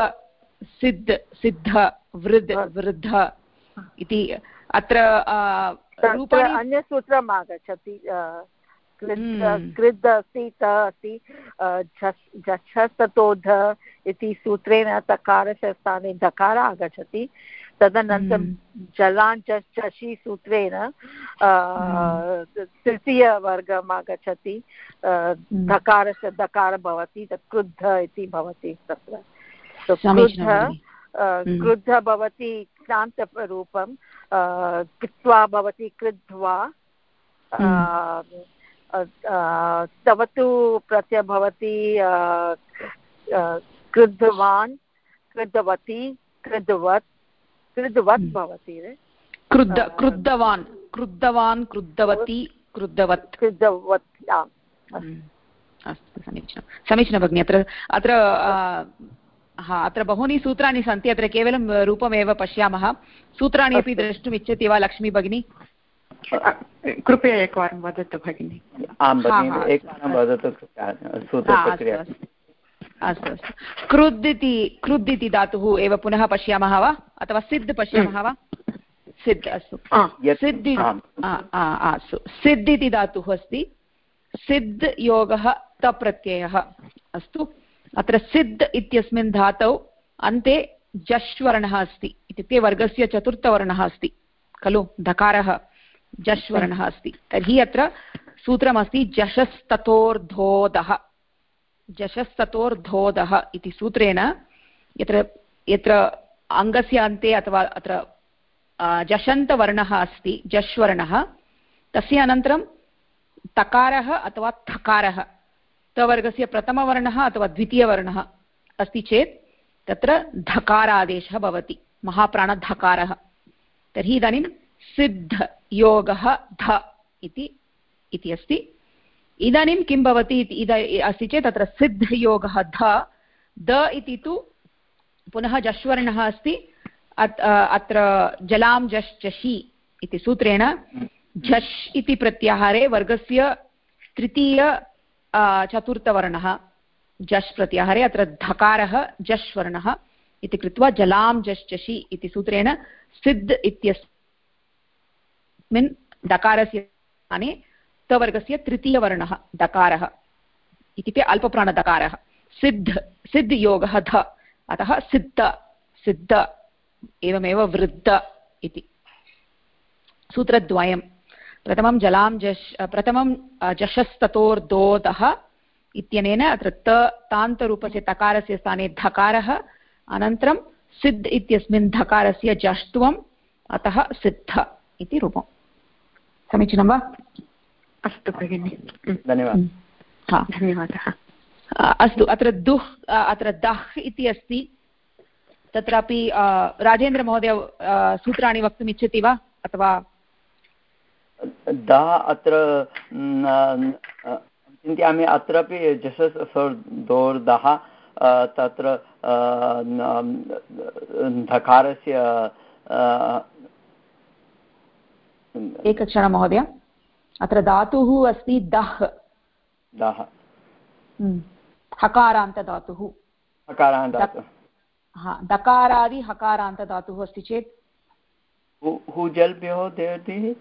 सिद्ध सिद्ध वृद्ध वृद्ध इति अत्र अन्यसूत्रम् आगच्छति कृद् अस्ति त अस्ति झषस्ततोध इति सूत्रेण तकारस्य स्थाने धकार आगच्छति। तदनन्तरं जलान् चषि सूत्रेण तृतीयवर्गम् आगच्छति। धकारस्य दकार भवति तत् क्रुद्ध इति भवति तत्र। क्रुद्ध क्रुद्ध भवति क्रान्तरूपं कृत्वा भवति कृत्वा तव तु प्रत्यय भवति कृद्धवान् कृतवती कृतवत् कृतवत् हम्म। भवति क्रुद्ध क्रुद्धवान् क्रुद्धवान् क्रुद्धवती क्रुद्धवत् क्रुद्धवत् हम्म। अस्तु समीचीनं। समीचीनं भगिनि अत्र अत्र हा अत्र बहूनि सूत्राणि सन्ति अत्र केवलं रूपमेव पश्यामः। सूत्राणि अपि द्रष्टुम् इच्छति वा लक्ष्मी भगिनी? कृपया एकवारं वदतु भगिनि। आं भगिनि एकवारं वदतु सूत्रप्रक्रिया। अस्तु अस्तु क्रुद् इति क्रुद् इति धातुः एव पुनः पश्यामः वा? अथवा सिद्ध पश्यामः वा? सिद्ध अस्तु। सिद्ध अस्तु। सिद्ध इति धातुः अस्ति। सिद्ध योगः तप्रत्ययः अस्तु। अत्र सिद्ध इत्यस्मिन् धातौ अन्ते जश्वर्णः अस्ति। इत्युक्ते वर्गस्य चतुर्थवर्णः अस्ति। खलु धकारः। जश्वर्णः अस्ति। तर्हि अत्र सूत्रमस्ति जशस्ततोर्धोदः। जशस्ततोर्धोदः इति सूत्रेण यत्र यत्र अङ्गस्य अन्ते अथवा अत्र जषन्तवर्णः अस्ति, जश्वर्णः, तस्य अनन्तरं तकारः अथवा थकारः। तवर्गस्य प्रथमवर्णः अथवा द्वितीयवर्णः अस्ति चेत् तत्र धकारादेशः भवति, महाप्राणधकारः। तर्हि इदानीं सिद्धयोगः ध इति इति अस्ति। इदानीं किं भवति इद, अस्ति चेत् तत्र सिद्धयोगः ध, द इति तु पुनः जश्वर्णः अस्ति। अत्र जलां जश् जषि इति सूत्रेण झष् इति प्रत्याहारे वर्गस्य तृतीय चतुर्थवर्णः, जश् प्रत्याहारे, अत्र धकारः जश् वर्णः इति कृत्वा जलां जश् इति सूत्रेण सिद् इत्यस्मिन् डकारस्य स्थाने तवर्गस्य तृतीयवर्णः, डकारः इत्युक्ते अल्पप्राणदकारः सिद्ध सिद्ध योगः ध, अतः सिद्ध सिद्ध, एवमेव वृद्ध इति। सूत्रद्वयं। प्रथमं जलां जश्, प्रथमं जशस्ततोर्दोदः इत्यनेन अत्र त, तान्तरूपस्य तकारस्य स्थाने धकारः, अनन्तरं सिद्ध इत्यस्मिन् धकारस्य जष्ट्वम् अतः सिद्ध इति रूपं समीचीनं वा? अस्तु भगिनि. धन्यवादः. धन्यवादः. अस्तु अत्र दुह् अत्र दह् इति अस्ति. तत्रापि राजेन्द्रमहोदय सूत्राणि वक्तुम् इच्छति वा? अथवा दा अत्र चिन्तयामि अत्रापि दोर्दः तत्र धकारस्य एकक्षणं महोदय। अत्र धातुः अस्ति दह्। दः हम्म। हकारान्तधातुः। हकारान्तधातुः। हा दकारादि हकारान्तधातुः अस्ति चेत्। हुजल्भ्यो देर्दिः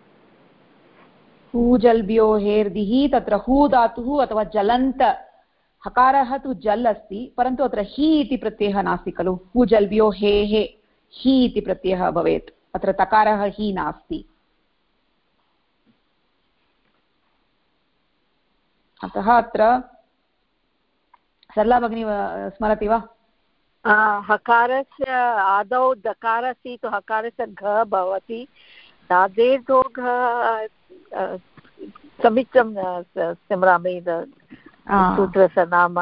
हूजल्भ्यो हेर्दिः तत्र हू धातुः अथवा जलन्त। हकारः तु जल् अस्ति परन्तु अत्र हि इति प्रत्ययः नास्ति खलु। हूजल्भ्यो हे हे हि इति प्रत्ययः भवेत्। अत्र तकारः हि नास्ति। अतः अत्र सरला भगिनी स्मरति वा? हकारस्य आदौ दकारस्य तु हकारस्य घ भवति। तादेतो घ समीचीनं स्मरामि सूत्रस्य नाम।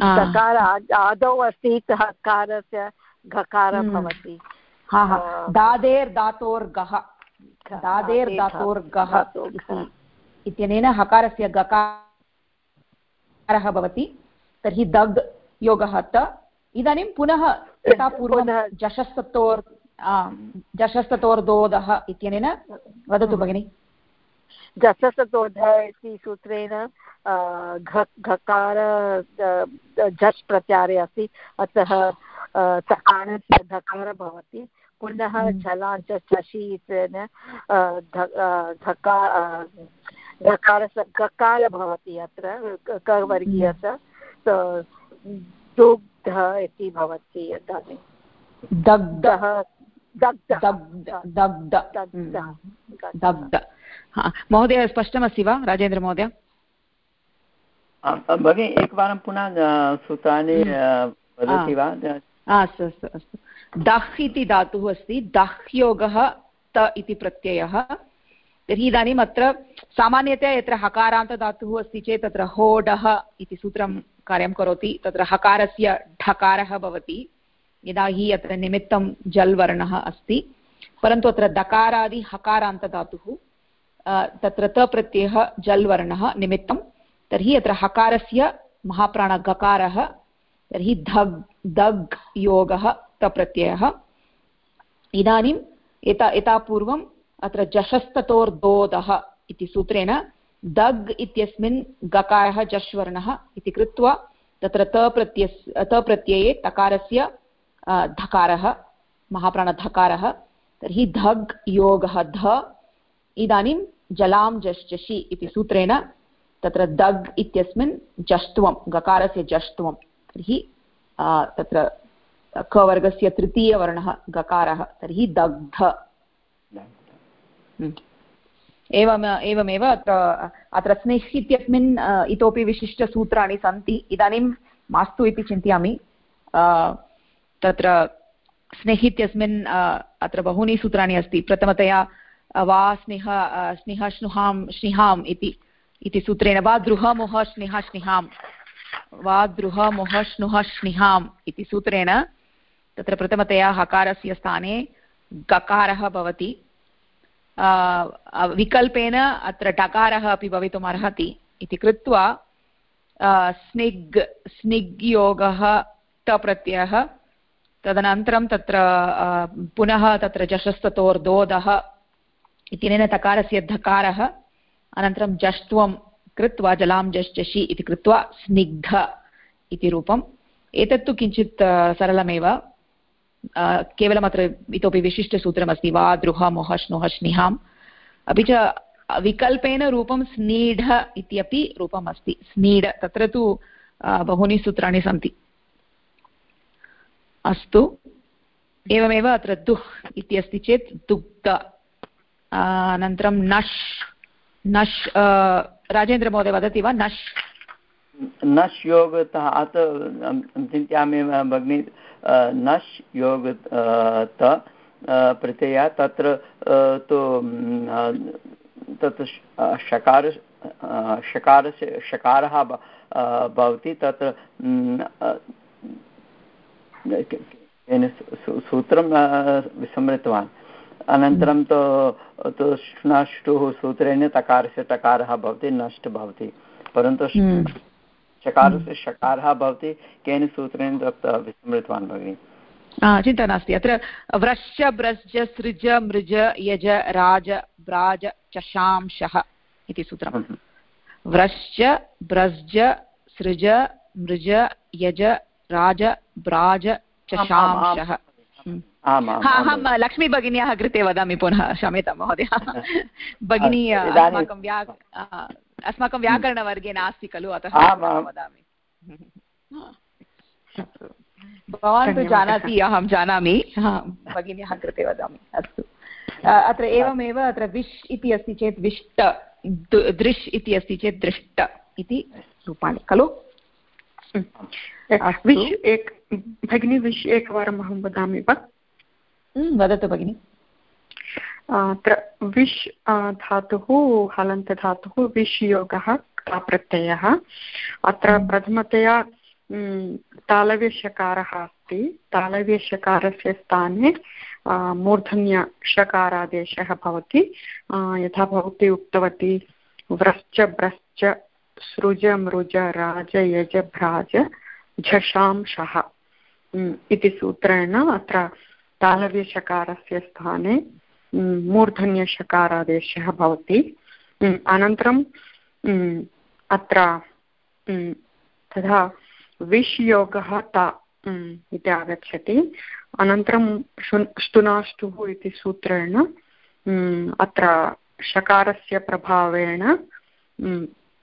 दकार आदौ अस्ति हकारस्य घकारः हम्म। भवति। दादेर् दातोर्गः दादेर् दातोर्गः इत्यनेन हकारस्य गकारः भवति तर्हि दग् योगः त इदानीं पुनः यथा पूर्वं जशस्ततोर् जशस्ततोर्दोदः इत्यनेन वदतु। भगिनि जसस्तोध इति सूत्रेण घकार झस् प्रत्यारे अस्ति अतः चकारस्य धकारः भवति पुनः झलाञ्च। चषि इत्यनेन धकार धकारस्य गकार भवति अत्र कवर्गीयस्य दुग्धः इति भवति इदानीं दग्धः। दग्ध महोदय स्पष्टमस्ति वा राजेन्द्रमहोदय भगिनि एकवारं पुनः सूत्राणि वदति वा? अस्तु अस्तु अस्तु। दह् इति धातुः अस्ति दह्योगः त इति प्रत्ययः। तर्हि इदानीम् अत्र सामान्यतया यत्र हकारान्तधातुः अस्ति चेत् तत्र होडः इति सूत्रं कार्यं करोति। तत्र हकारस्य ढकारः भवति। यदा हि अत्र निमित्तं जल् वर्णः अस्ति। परन्तु अत्र दकारादि हकारान्तधातुः तत्र तप्रत्ययः जल् वर्णः निमित्तं। तर्हि अत्र हकारस्य महाप्राणगकारः तर्हि धग्, दग् योगः तप्रत्ययः इदानीम् एता एता पूर्वम् अत्र जशस्ततोर्दोदः इति सूत्रेण दग् इत्यस्मिन् गकारः जश्वर्णः इति कृत्वा तत्र तप्रत्यस् तप्रत्यये तकारस्य धकारः, महाप्राणधकारः, तर्हि धग् योगः ध, इदानीं जलां जश्चषि इति सूत्रेण तत्र दग् इत्यस्मिन् जष्ट्वं, गकारस्य जष्ट्वं, तर्हि तत्र कवर्गस्य तृतीयवर्णः गकारः, तर्हि दग्ध। एवम्, एवमेव अत्र अत्र स्निह् इत्यस्मिन् इतोपि विशिष्टसूत्राणि सन्ति। इदानीं मास्तु इति चिन्तयामि। तत्र स्नेह् इत्यस्मिन् अत्र बहूनि सूत्राणि अस्ति। प्रथमतया वा स्निह स्निह श्नुहां श्निहाम् इति। इति सूत्रेण, वा द्रुहमुह स्निह स्निहां वा द्रुहमुह श्नुह स्निहाम् इति सूत्रेण तत्र प्रथमतया हकारस्य स्थाने गकारः भवति। विकल्पेन अत्र टकारः अपि भवितुम् अर्हति इति कृत्वा स्निग्, स्निग्योगः टप्रत्ययः तदनन्तरं तत्र पुनः तत्र जशस्ततोर्दोदः इत्यनेन तकारस्य धकारः, अनन्तरं जष्ट्वं कृत्वा, जलां जश्चषि इति कृत्वा, स्निग्ध इति रूपम्। एतत्तु किञ्चित् सरलमेव। केवलम् अत्र इतोपि विशिष्टसूत्रमस्ति वा द्रुह मोह श्नुह स्निहाम् अपि च विकल्पेन रूपं स्नीढ इत्यपि रूपम् अस्ति स्नीढ तत्र तु बहूनि सूत्राणि सन्ति अस्तु एवमेव अत्र दुह् इत्यस्ति चेत् दुग्ध अनन्तरं नश् नश् राजेन्द्रमहोदय वदति वा नश् नश् योगतः अत चिन्तयामि भगिनि नश् योग त प्रत्यया तत्र तु तत् शकार शकारस्य शकारः भवति, तत्र सूत्रं विस्मृतवान्। अनन्तरं तु तु श्नष्टुः सूत्रेण तकारस्य टकारः भवति, नष्ट भवति। परन्तु हम्म। शकारस्य शकारः भवति केन सूत्रेण तत् विस्मृतवान् भगिनि। चिन्ता नास्ति। अत्र व्रश्च ब्रश्च सृज मृज यज राज ब्राज चशांशः इति सूत्रं हम्म। व्रश्च ब्रश्च सृज मृज यज राज ब्राज चशांशः अहं लक्ष्मी भगिन्याः कृते वदामि पुनः क्षम्यतां महोदय। भगिनी अस्माकं व्या अस्माकं व्याकरणवर्गे नास्ति खलु अतः वदामि। भवान् तु जानाति अहं जानामि। भगिन्याः कृते वदामि अस्तु। अत्र एवमेव अत्र विश् इति अस्ति चेत् विष्ट दृश् इति अस्ति चेत् दृष्ट इति रूपाणि खलु? विश् एक भगिनी विश् एकवारम् अहं वदामि वा? वदतु भगिनि। विश् धातुः हलन्तधातुः विश् योगः प्रत्ययः अत्र प्रथमतया तालव्यषकारः अस्ति। तालव्यषकारस्य स्थाने मूर्धन्यषकारादेशः भवति। यथा भवती उक्तवती व्रश्च ब्रश्च सृज मृज राज यज भ्राज झषांशः इति सूत्रेण अत्र तालव्यषकारस्य स्थाने मूर्धन्यषकारादेशः भवति। अनन्तरं अत्र तथा विष्योगः ता इति आगच्छति। अनन्तरं ष्टुनाष्टुः इति सूत्रेण अत्र षकारस्य प्रभावेण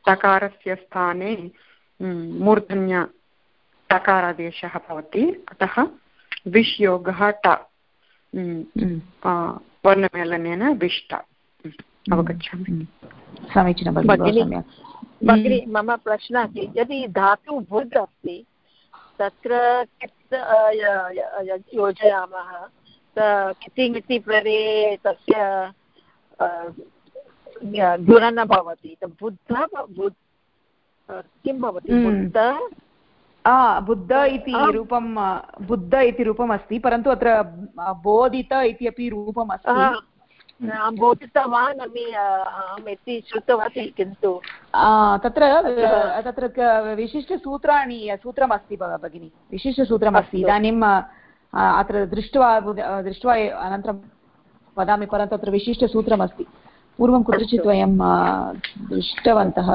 तकारस्य स्थाने मूर्धन्य टकारादेशः भवति। अतः विष्योगः ट वर्णमेलनेन विष्ट अवगच्छामि। समीचीनं भगिनि मम प्रश्नः अस्ति। यदि धातु बुद् अस्ति तत्र योजयामः? किति प्ररे तस्य गुण न भवति। बुद्ध किं भवति? बुद्ध बुद्ध इति रूपं बुद्ध इति रूपम् अस्ति परन्तु अत्र बोधित इत्यपि रूपम् अस्ति बोधितवान् अहम् इति श्रुतवती किन्तु। तत्र तत्र विशिष्टसूत्राणि सूत्रमस्ति भगिनि। विशिष्टसूत्रमस्ति। इदानीम् अत्र दृष्ट्वा दृष्ट्वा अनन्तरं वदामि परन्तु तत्र विशिष्टसूत्रमस्ति। पूर्वं कुत्रचित् वयं दृष्टवन्तः।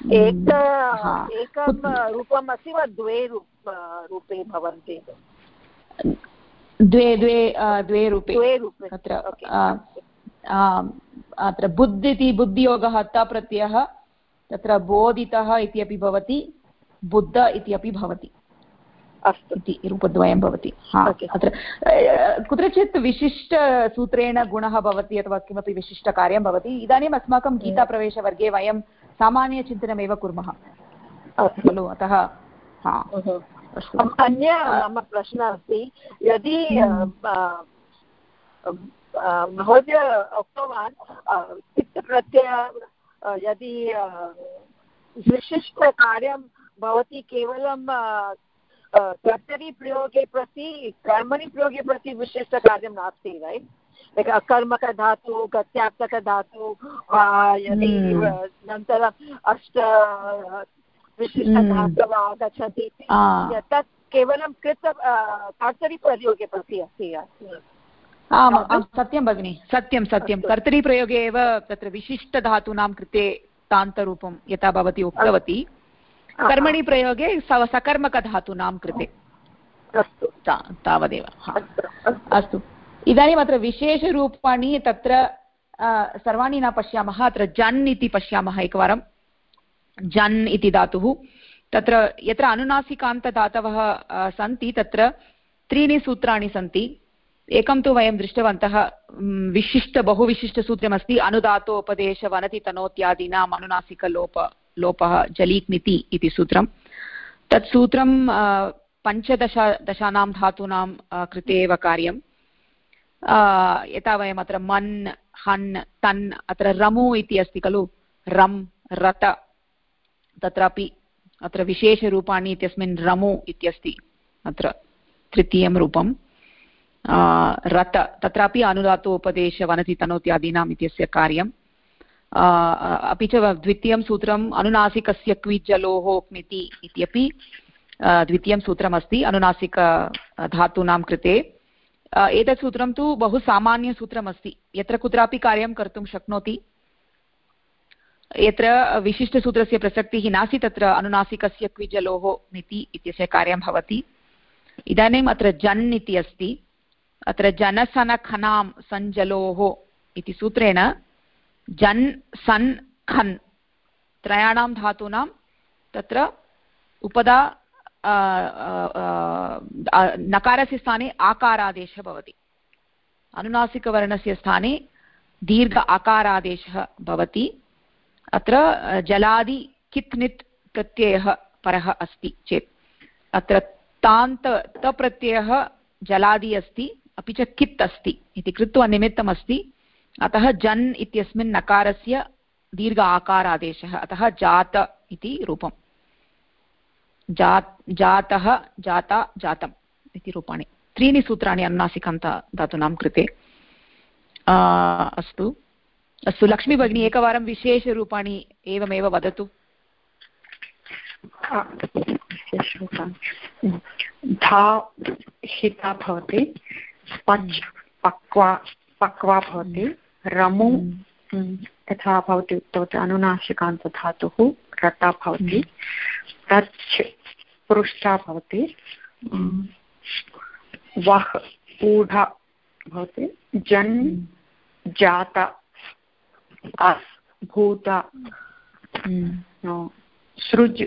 एकं रूपम् अस्ति वा द्वे रूपे भवन्ति? द्वे द्वे द्वे रूपे। अत्र अत्र बुद्ध इति बुद्धियोगः प्रत्ययः तत्र बोधितः इति अपि भवति बुद्ध इति अपि भवति। अस्तु। इति रूपद्वयं भवति। हा अत्र कुत्रचित् विशिष्टसूत्रेण गुणः भवति अथवा किमपि विशिष्टकार्यं भवति। इदानीम् अस्माकं गीताप्रवेशवर्गे वयं सामान्यचिन्तनमेव कुर्मः। खलु अतः हा। अन्य मम प्रश्नः अस्ति। यदि महोदय उक्तवान् चित्तप्रत्यय यदि विशिष्टकार्यं भवति केवलं कर्तरि प्रयोगे प्रति कर्मणि प्रयोगे प्रति विशिष्टकार्यं नास्ति रैट् अकर्मकधातु गत्यात्मकधातु यदि अनन्तरम् अष्ट विशिष्टधातवः आगच्छति तत् केवलं कृत कर्तरिप्रयोगे प्रति अस्ति आम् आम् सत्यं भगिनि सत्यं सत्यं कर्तरिप्रयोगे एव तत्र विशिष्टधातूनां कृते तान्तरूपं यथा भवती उक्तवती कर्मणि प्रयोगे सकर्मकधातूनां कृते तावदेव अस्तु इदानीम् अत्र विशेषरूपाणि तत्र सर्वाणि न पश्यामः, अत्र जन् इति पश्यामः एकवारं। जन् इति धातुः। तत्र यत्र अनुनासिकान्तदातवः सन्ति, तत्र त्रीणि सूत्राणि सन्ति। एकं तु वयं दृष्टवन्तः विशिष्ट, बहुविशिष्टसूत्रमस्ति। अनुदातोपदेशवनति तनोत्यादीनाम्, अनुनासिकलोप, लोपः, जलीक्निति इति सूत्रं। तत् सूत्रं पञ्चदश, दशानां धातूनां कृते एव कार्यं यथा वयम् अत्र मन्, हन्, तन् अत्र रमु इति अस्ति खलु? रम्, रत, तत्रापि अत्र विशेषरूपाणि इत्यस्मिन् रमु इत्यस्ति अत्र तृतीयं रूपं रत, तत्रापि अनुदातोपदेशवनति तनोत्यादीनाम् इत्यस्य कार्यम्। अपि च द्वितीयं सूत्रम् अनुनासिकस्य क्विज्जलोः क्मिति इत्यपि द्वितीयं सूत्रमस्ति अनुनासिक कृते। एतत् सूत्रं तु बहु सामान्यसूत्रमस्ति यत्र कुत्रापि कार्यं कर्तुं शक्नोति, यत्र विशिष्टसूत्रस्य प्रसक्तिः नास्ति, तत्र अनुनासिकस्य क्विजलोः निति इत्यस्य कार्यं भवति। इदानीम् अत्र जन् इति अस्ति। अत्र जनसनखनां सञ्जलोः इति सूत्रेण जन्, सन्, खन् त्रयाणां धातूनां तत्र उपदा नकारस्य स्थाने आकारादेशः भवति। अनुनासिकवर्णस्य स्थाने दीर्घ आकारादेशः भवति। अत्र जलादि कित्नित् प्रत्ययः परः अस्ति चेत्। अत्र तान्त तप्रत्ययः जलादि अस्ति, अपि च कित् अस्ति इति कृत्वा निमित्तमस्ति। अतः जन् इत्यस्मिन् नकारस्य दीर्घ आकारादेशः, अतः जात इति रूपम्। जा जातः जाता जातम् इति रूपाणि। त्रीणि सूत्राणि अनुनासिकान्त धातूनां कृते। अस्तु। अस्तु लक्ष्मी भगिनी एकवारं विशेषरूपाणि एवमेव वदतु। धा हिता भवति। पच् पक्वा पक्वा भवति। रमु यथा भवती उक्तवती। अनुनासिकान्तधातुः रता भवति। प्रच् पृष्ठा भवति। वः ऊढा भवति। जन् जाता भूत हम्म। सृज्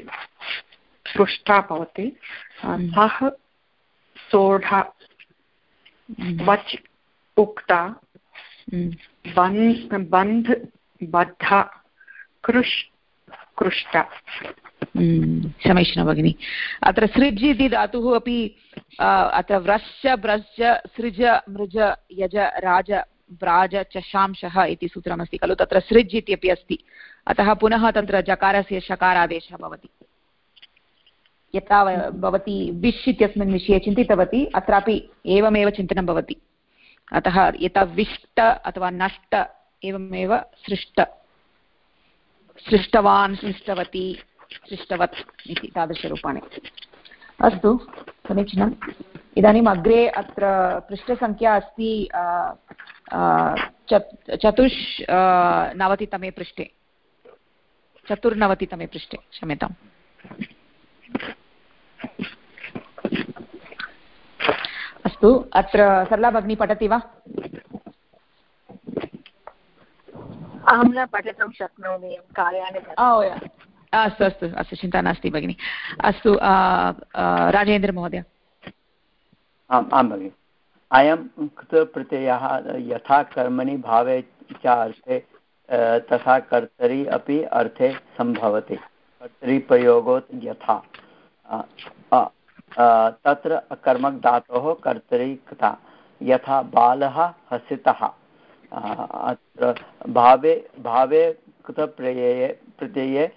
सृष्टा भवति। हम्म। सः सोढा हम्म। वच् उक्ता। बन् बन्ध् बद्ध कृष् कृष्ट। समीचीनं भगिनि। अत्र सृज् इति धातुः अपि अत्र व्रश्च, ब्रश्च, सृज, मृज, यज, राज, व्राज चषांशः इति सूत्रमस्ति खलु। तत्र सृज् इत्यपि अस्ति। अतः पुनः तत्र जकारस्य शकारादेशः भवति। यथा भवती विश् इत्यस्मिन् विषये चिन्तितवती, अत्रापि एवमेव चिन्तनं भवति। अतः यथा विष्ट अथवा नष्ट एवमेव सृष्ट। सृष्टवान् सृष्टवती। सृष्टवत् इति तादृशरूपाणि। अस्तु समीचीनम्। इदानीम् अग्रे अत्र पृष्ठसङ्ख्या अस्ति चतुष् नवतितमे पृष्ठे। चतुर्नवतितमे पृष्ठे क्षम्यताम्। अस्तु अत्र सरला भगिनी पठति वा? अहं न पठितुं शक्नोमि कार्याणि अस्तु अस्तु अस्तु, चिन्ता नास्ति भगिनि। अस्तु राजेन्द्रमहोदय आम् आं भगिनि। अयं कृतप्रत्ययः यथा कर्मणि भावे च अर्थे तथा कर्तरि अपि अर्थे सम्भवति। कर्तरिप्रयोगो यथा। तत्र कर्मक धातोः कर्तरि कृता। यथा बालः हसितः। अत्र भावे भावे कृतप्रत्यये, प्रत्यये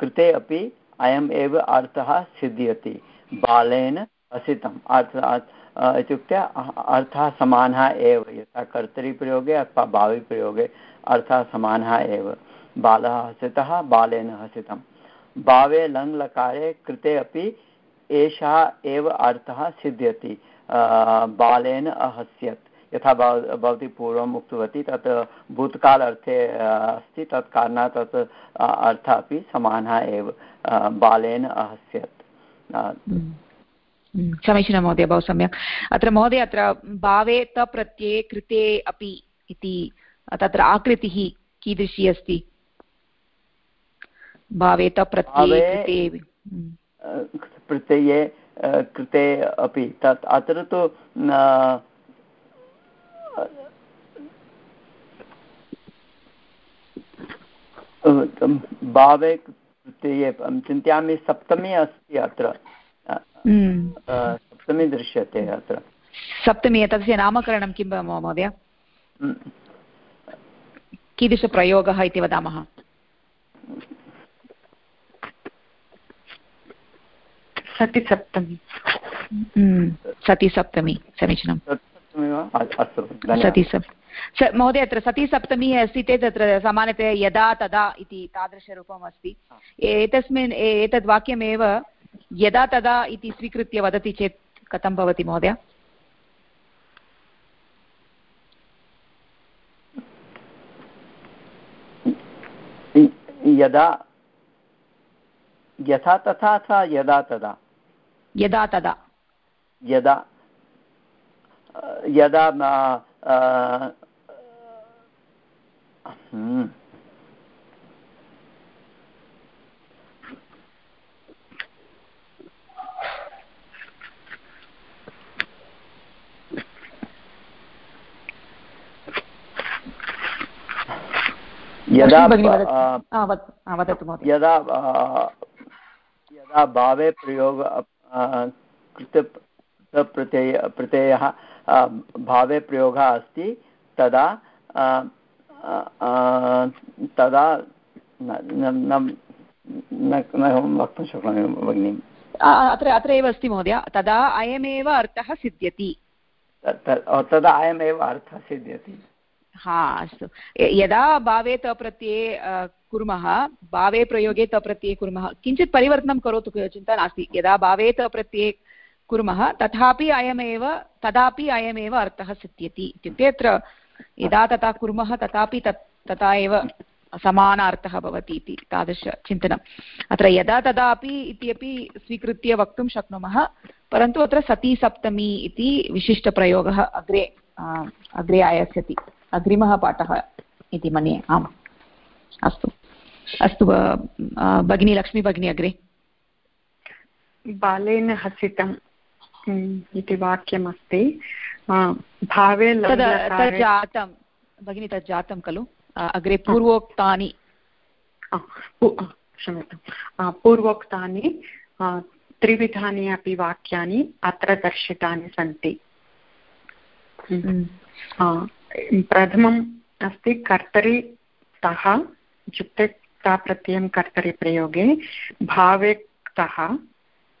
कृते अपि अयम् एव अर्थः सिद्ध्यति। बालेन हसितम् अर्थात् इत्युक्ते अर्थः समानः एव। यथा कर्तरिप्रयोगे अथवा भाविप्रयोगे अर्थः समानः एव। बालः हसितः, बालेन हसितं भावे लङ्लकारे कृते अपि एषः एव अर्थः सिद्ध्यति। बालेन अहस्यत्। यथा भव भवती पूर्वम् उक्तवती तत् भूतकाल अर्थे अस्ति तत् कारणात् तत् अर्थः अपि समानः एव बालेन अहस्यत् हम्म। हम्म। समीचीनं महोदय बहु सम्यक् अत्र महोदय अत्र भावे तप्रत्यये कृते अपि इति तत्र आकृतिः कीदृशी अस्ति भावे तप्रत्यये हम्म। प्रत्यये कृते अपि तत् अत्र तु भावे प्रत्यये चिन्तयामि सप्तमी अस्ति अत्र। हम्म। सप्तमी दृश्यते अत्र। सप्तमी तस्य नामकरणं किं महोदय? हम्म। कीदृशप्रयोगः इति वदामः। सति सप्तमी हम्म। सति सप्तमी समीचीनं सति सप् महोदय अत्र सतीसप्तमी अस्ति चेत् तत्र सामान्यतया यदा तदा इति तादृशरूपम् अस्ति। एतस्मिन् एतद् वाक्यमेव यदा तदा इति स्वीकृत्य वदति चेत् कथं भवति महोदय? यदा यथा तथा अथवा यदा तदा। यदा तदा। यदा यदा। यदा यदा यदा भावे प्रयोग कृत प्रत्यय प्रत्ययः भावे प्रयोगः अस्ति तदा तदा न वक्तुं शक्नोमि भगिनि। अत्र अत्र एव अस्ति महोदय। तदा अयमेव अर्थः सिद्ध्यति। तदा अयमेव अर्थः सिद्ध्यति। हा अस्तु। यदा भावे तप्रत्यये कुर्मः भावे प्रयोगे तप्रत्यये कुर्मः किञ्चित् परिवर्तनं करोतु चिन्ता नास्ति। यदा भावे तप्रत्यये कुर्मः तथापि अयमेव तदापि अयमेव अर्थः सिद्ध्यति इत्युक्ते अत्र यदा तथा कुर्मः तथापि तत् तथा एव समानार्थः भवति इति तादृशचिन्तनम् अत्र यदा तदापि इत्यपि स्वीकृत्य वक्तुं शक्नुमः, परन्तु अत्र सतीसप्तमी इति विशिष्टप्रयोगः अग्रे अग्रे आयास्यति। अग्रिमः पाठः इति मन्ये। आम्। अस्तु। अस्तु भगिनी लक्ष्मी भगिनी अग्रे। बालेन हसितम् इति वाक्यमस्ति। भावे जातं भगिनि तत् जातं खलु। अग्रे पूर्वोक्तानि। क्षम्यतां पूर्वोक्तानि त्रिविधानि अपि वाक्यानि अत्र दर्शितानि सन्ति। प्रथमम् अस्ति कर्तरि तः इत्युक्ते ताप्रत्ययं कर्तरि प्रयोगे भावे तः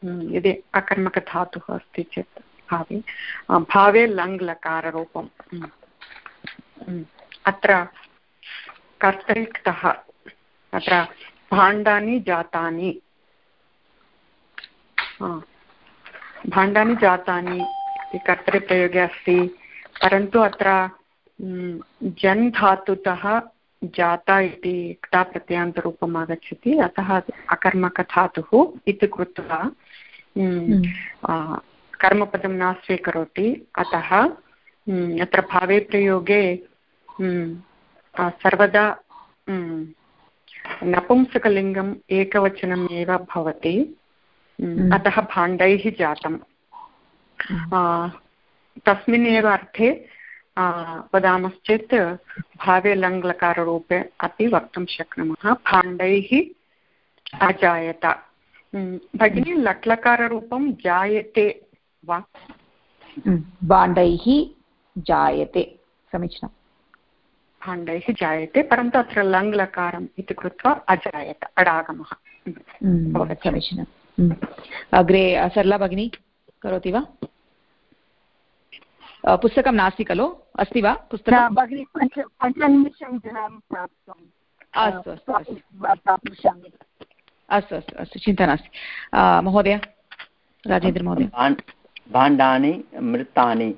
यदि अकर्मकधातुः अस्ति चेत् भावे भावे लङ् लकाररूपं अत्र कर्तरिक्तः, अत्र भाण्डानि जातानि। भाण्डानि जातानि इति कर्तरिप्रयोगे अस्ति, परन्तु अत्र जन् धातुतः जाता इति क्ताप्रत्ययान्तरूपम् आगच्छति अतः अकर्मकधातुः इति कृत्वा कर्मपदं न स्वीकरोति अतः अत्र भावे प्रयोगे सर्वदा नपुंसकलिङ्गम् एकवचनम् एव भवति अतः भाण्डैः जातम्। तस्मिन् एव अर्थे वदामश्चेत् भावे लङ्लकाररूपे अपि वक्तुं शक्नुमः। भाण्डैः अजायत। भगिनी लट्लकाररूपं जायते वा? भाण्डैः जायते समीचीनम्। भाण्डैः जायते परन्तु अत्र लङ्लकारम् इति कृत्वा अजायत अडागमः। समीचीनम्। अग्रे सरला भगिनी करोति वा? पुस्तकं नास्ति खलु? अस्ति वा पुस्तकं? भगिनि पञ्च पञ्चनिमिषं प्राप्तम्। अस्तु अस्तु अस्तु। अस्तु अस्तु चिन्ता नास्ति। महोदय राजेन्द्रमहोदय भाण्डानि मृतानि।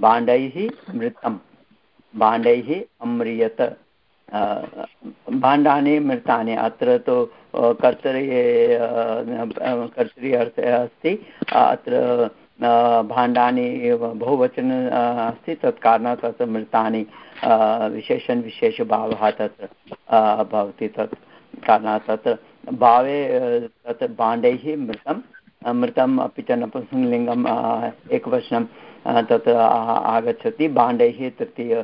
भाण्डैः मृतं भाण्डैः अम्रियत। भाण्डानि मृतानि अत्र तु कर्तरि कर्तरि अर्थः अस्ति। अत्र भाण्डानि एव बहुवचन अस्ति तत् कारणात् तत्र मृतानि विशेषण विशेषभावः तत्र भवति तत् कारणात् तत्र भावे तत् भाण्डैः मृतं मृतम् अपि च नपुंसकलिङ्गम् एकवचनं तत्र आगच्छति। भाण्डैः तृतीय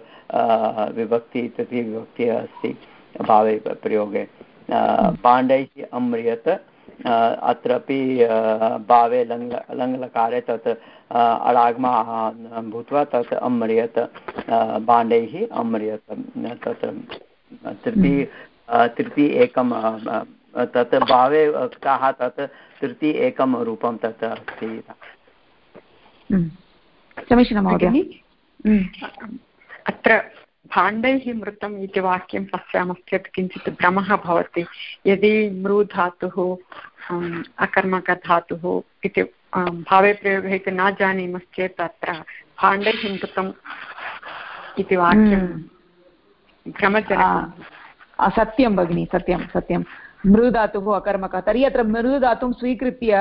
विभक्ति तृतीयविभक्तिः अस्ति, भावे प्रयोगे। भाण्डैः अम्रियत अत्रापि भावे लङ् लङ्लकारे तत् अडाग्मा भूत्वा तत् अम्रियत भाण्डैः अम्रियत। तत्र तृतीय तृतीय एकं तत् भावे उक्ताः तत् तृतीय एकं रूपं तत् अस्ति। समीचीनं महोदय। अत्र भाण्डैः मृतम् इति वाक्यं पश्यामश्चेत् किञ्चित् भ्रमः भवति। यदि मृधातुः अकर्मकधातुः इति भावे प्रयोगः इति न जानीमश्चेत् अत्र भाण्डैः मृतम् इति वाक्यं भ्रमजनकं। सत्यं भगिनि सत्यं सत्यं। मृधातुः अकर्मकः तर्हि अत्र मृधातुं स्वीकृत्य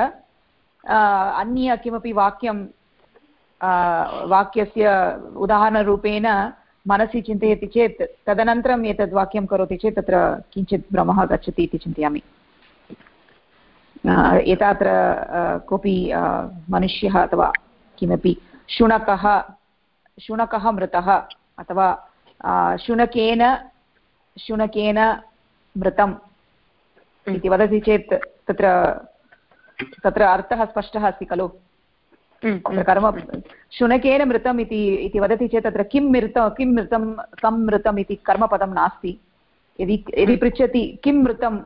अन्य किमपि वाक्यं वाक्यस्य उदाहरणरूपेण मनसि चिन्तयति चेत् तदनन्तरम् एतद् वाक्यं करोति चेत् तत्र किञ्चित् भ्रमः गच्छति इति चिन्तयामि। एतात्र कोऽपि मनुष्यः अथवा किमपि शुनकः शुनकः मृतः अथवा शुनकेन शुनकेन मृतम् इति वदति चेत् तत्र तत्र अर्थः स्पष्टः अस्ति खलु? कर्म शुनकेन मृतम् इति वदति चेत् तत्र किं मृत किं मृतं कं मृतम् इति कर्मपदं नास्ति। यदि यदि पृच्छति किं मृतम्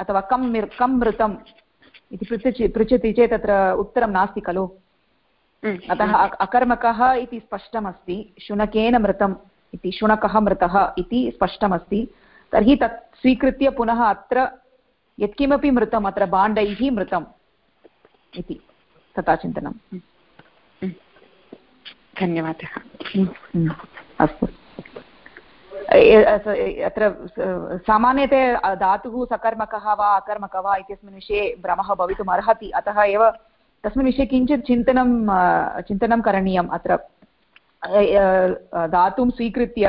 अथवा कं कं मृतम् इति पृच्छति पृच्छति चेत् तत्र उत्तरं नास्ति खलु। अतः अकर्मकः इति स्पष्टमस्ति शुनकेन मृतम् इति शुनकः मृतः इति स्पष्टमस्ति। तर्हि तत् स्वीकृत्य पुनः अत्र यत्किमपि मृतम् अत्र भाण्डैः मृतम् इति तथा चिन्तनम्। धन्यवादः। अस्तु। अत्र सामान्यतया धातुः सकर्मकः वा अकर्मकः वा इत्यस्मिन् विषये भ्रमः भवितुम् अर्हति। अतः एव तस्मिन् विषये किञ्चित् चिन्तनं चिन्तनं करणीयम् अत्र। धातुं स्वीकृत्य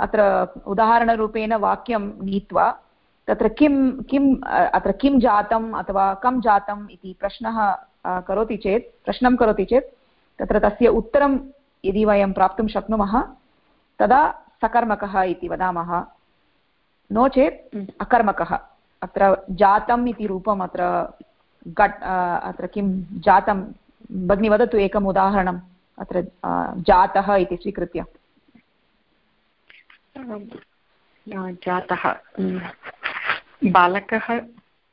अत्र उदाहरणरूपेण वाक्यं नीत्वा तत्र किं किम् अत्र किं जातम् अथवा कं जातम् इति प्रश्नः करोति चेत्, प्रश्नं करोति चेत् तत्र तस्य उत्तरं यदि वयं प्राप्तुं शक्नुमः तदा सकर्मकः इति वदामः। नो चेत् अकर्मकः। अत्र जातम् इति रूपम् अत्र गट् अत्र किं जातं भगिनी वदतु एकम् उदाहरणम्। अत्र जातः इति स्वीकृत्य। जातः। बालकः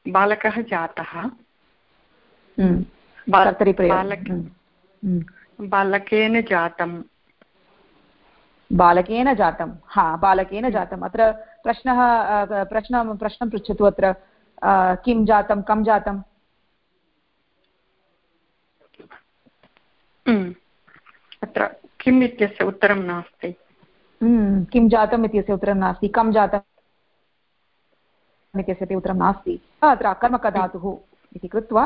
बालकः जातः। बालकेन जातं बालकेन जातं हा बालकेन जातम् अत्र प्रश्नः प्रश्नं प्रश्नं पृच्छतु अत्र किं जातं कं जातं अत्र किम् इत्यस्य उत्तरं नास्ति किं जातम् इत्यस्य उत्तरं नास्ति कं जातम् इत्यस्य उत्तरं नास्ति अत्र अकर्मकधातुः इति कृत्वा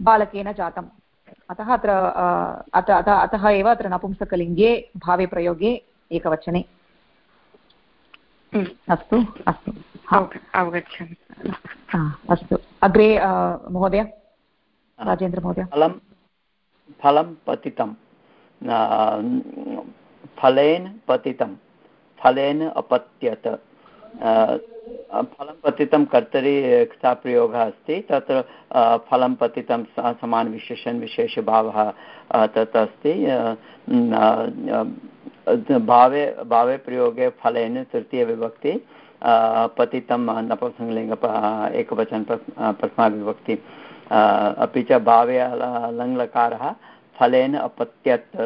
बालकेन जातम् अतः अत्र अतः अतः एव अत्र नपुंसकलिङ्गे भावे प्रयोगे एकवचने। अस्तु अस्तु। अवगच्छामि। अस्तु। अग्रे महोदय? राजेन्द्रमहोदय फलं फलं पतितं फलेन पतितं फलेन अपत्यत। फलं पतितं कर्तरि सा प्रयोगः अस्ति, तत्र फलं पतितं समानविशेषण विशेषभावः तत् अस्ति भावे भावे प्रयोगे फलेन तृतीयविभक्ति पतितं नपुंसकलिङ्ग एकवचन प्रथमाविभक्ति अपि च भावे लङ्लकारः फलेन अपत्यत्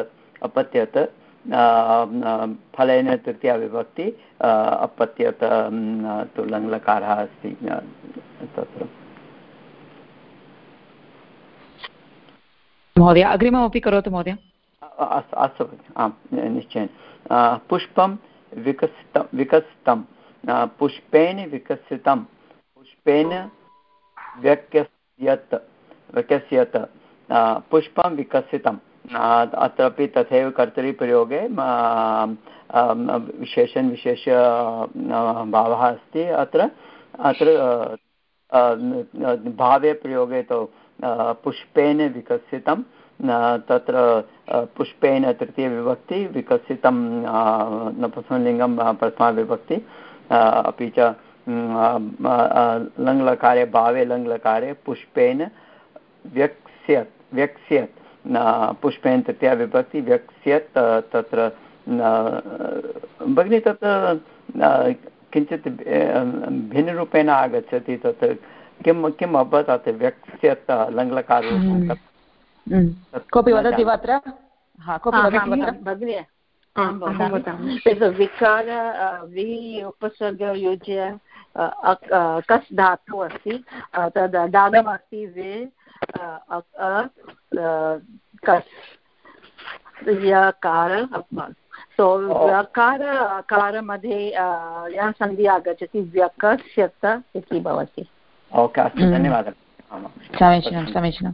अपत्यत् फलेन तृतीया विभक्ति अपत्यत तु लङ्लकारः अस्ति तत्र। महोदय अग्रिममपि करोतु महोदय। अस्तु अस्तु आं निश्चयेन। पुष्पं विकसितं विकसितं पुष्पेण विकसितं पुष्पेन व्यक्यस्यत् व्यक्यस्यत् पुष्पं विकसितं अत्रापि तथैव कर्तरिप्रयोगे विशेषण विशेष भावः अस्ति। अत्र अत्र भावे प्रयोगे तु पुष्पेन विकसितं तत्र पुष्पेन तृतीयविभक्ति विकसितं नपुंसकलिङ्गं प्रथमाविभक्ति अपि च लङ्लकारे, भावे लङ्लकारे पुष्पेन व्यक्स्यत् व्यक्स्यत् पुष्पेन तृतीया विभक्ति व्यक्स्यत् तत्र भगिनी तत्र किञ्चित् भिन्नरूपेण आगच्छति तत् किं किम् अभवत् अत्र व्यक्स्यत् लङ्लकार कोऽपि वदति वा अत्र भगिनी विकार वि उपसर्गयुज्य कस् धातु अस्ति तद् दागमस्ति वे यकार सो व्यकार या सन्धि आगच्छति व्यकस्यत इति भवति। धन्यवादः। समीचीनं समीचीनं।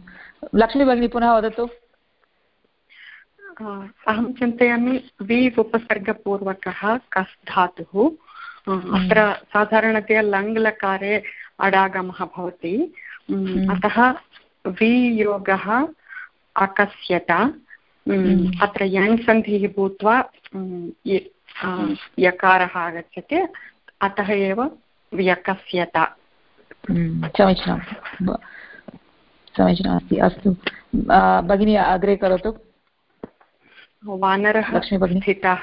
लक्ष्मी भगिनी पुनः वदतु। अहं चिन्तयामि वि उपसर्गपूर्वकः कस् धातुः अत्र साधारणतया लङ्लकारे अडागमः भवति। अतः वियोगः अकस्यत अत्र यङ् सन्धिः भूत्वा यकारः आगच्छति अतः एव व्यकस्यत। समीचीनं। समीचीनम् अस्ति। अस्तु। भगिनी अग्रे करोतु। वानरः स्थितः।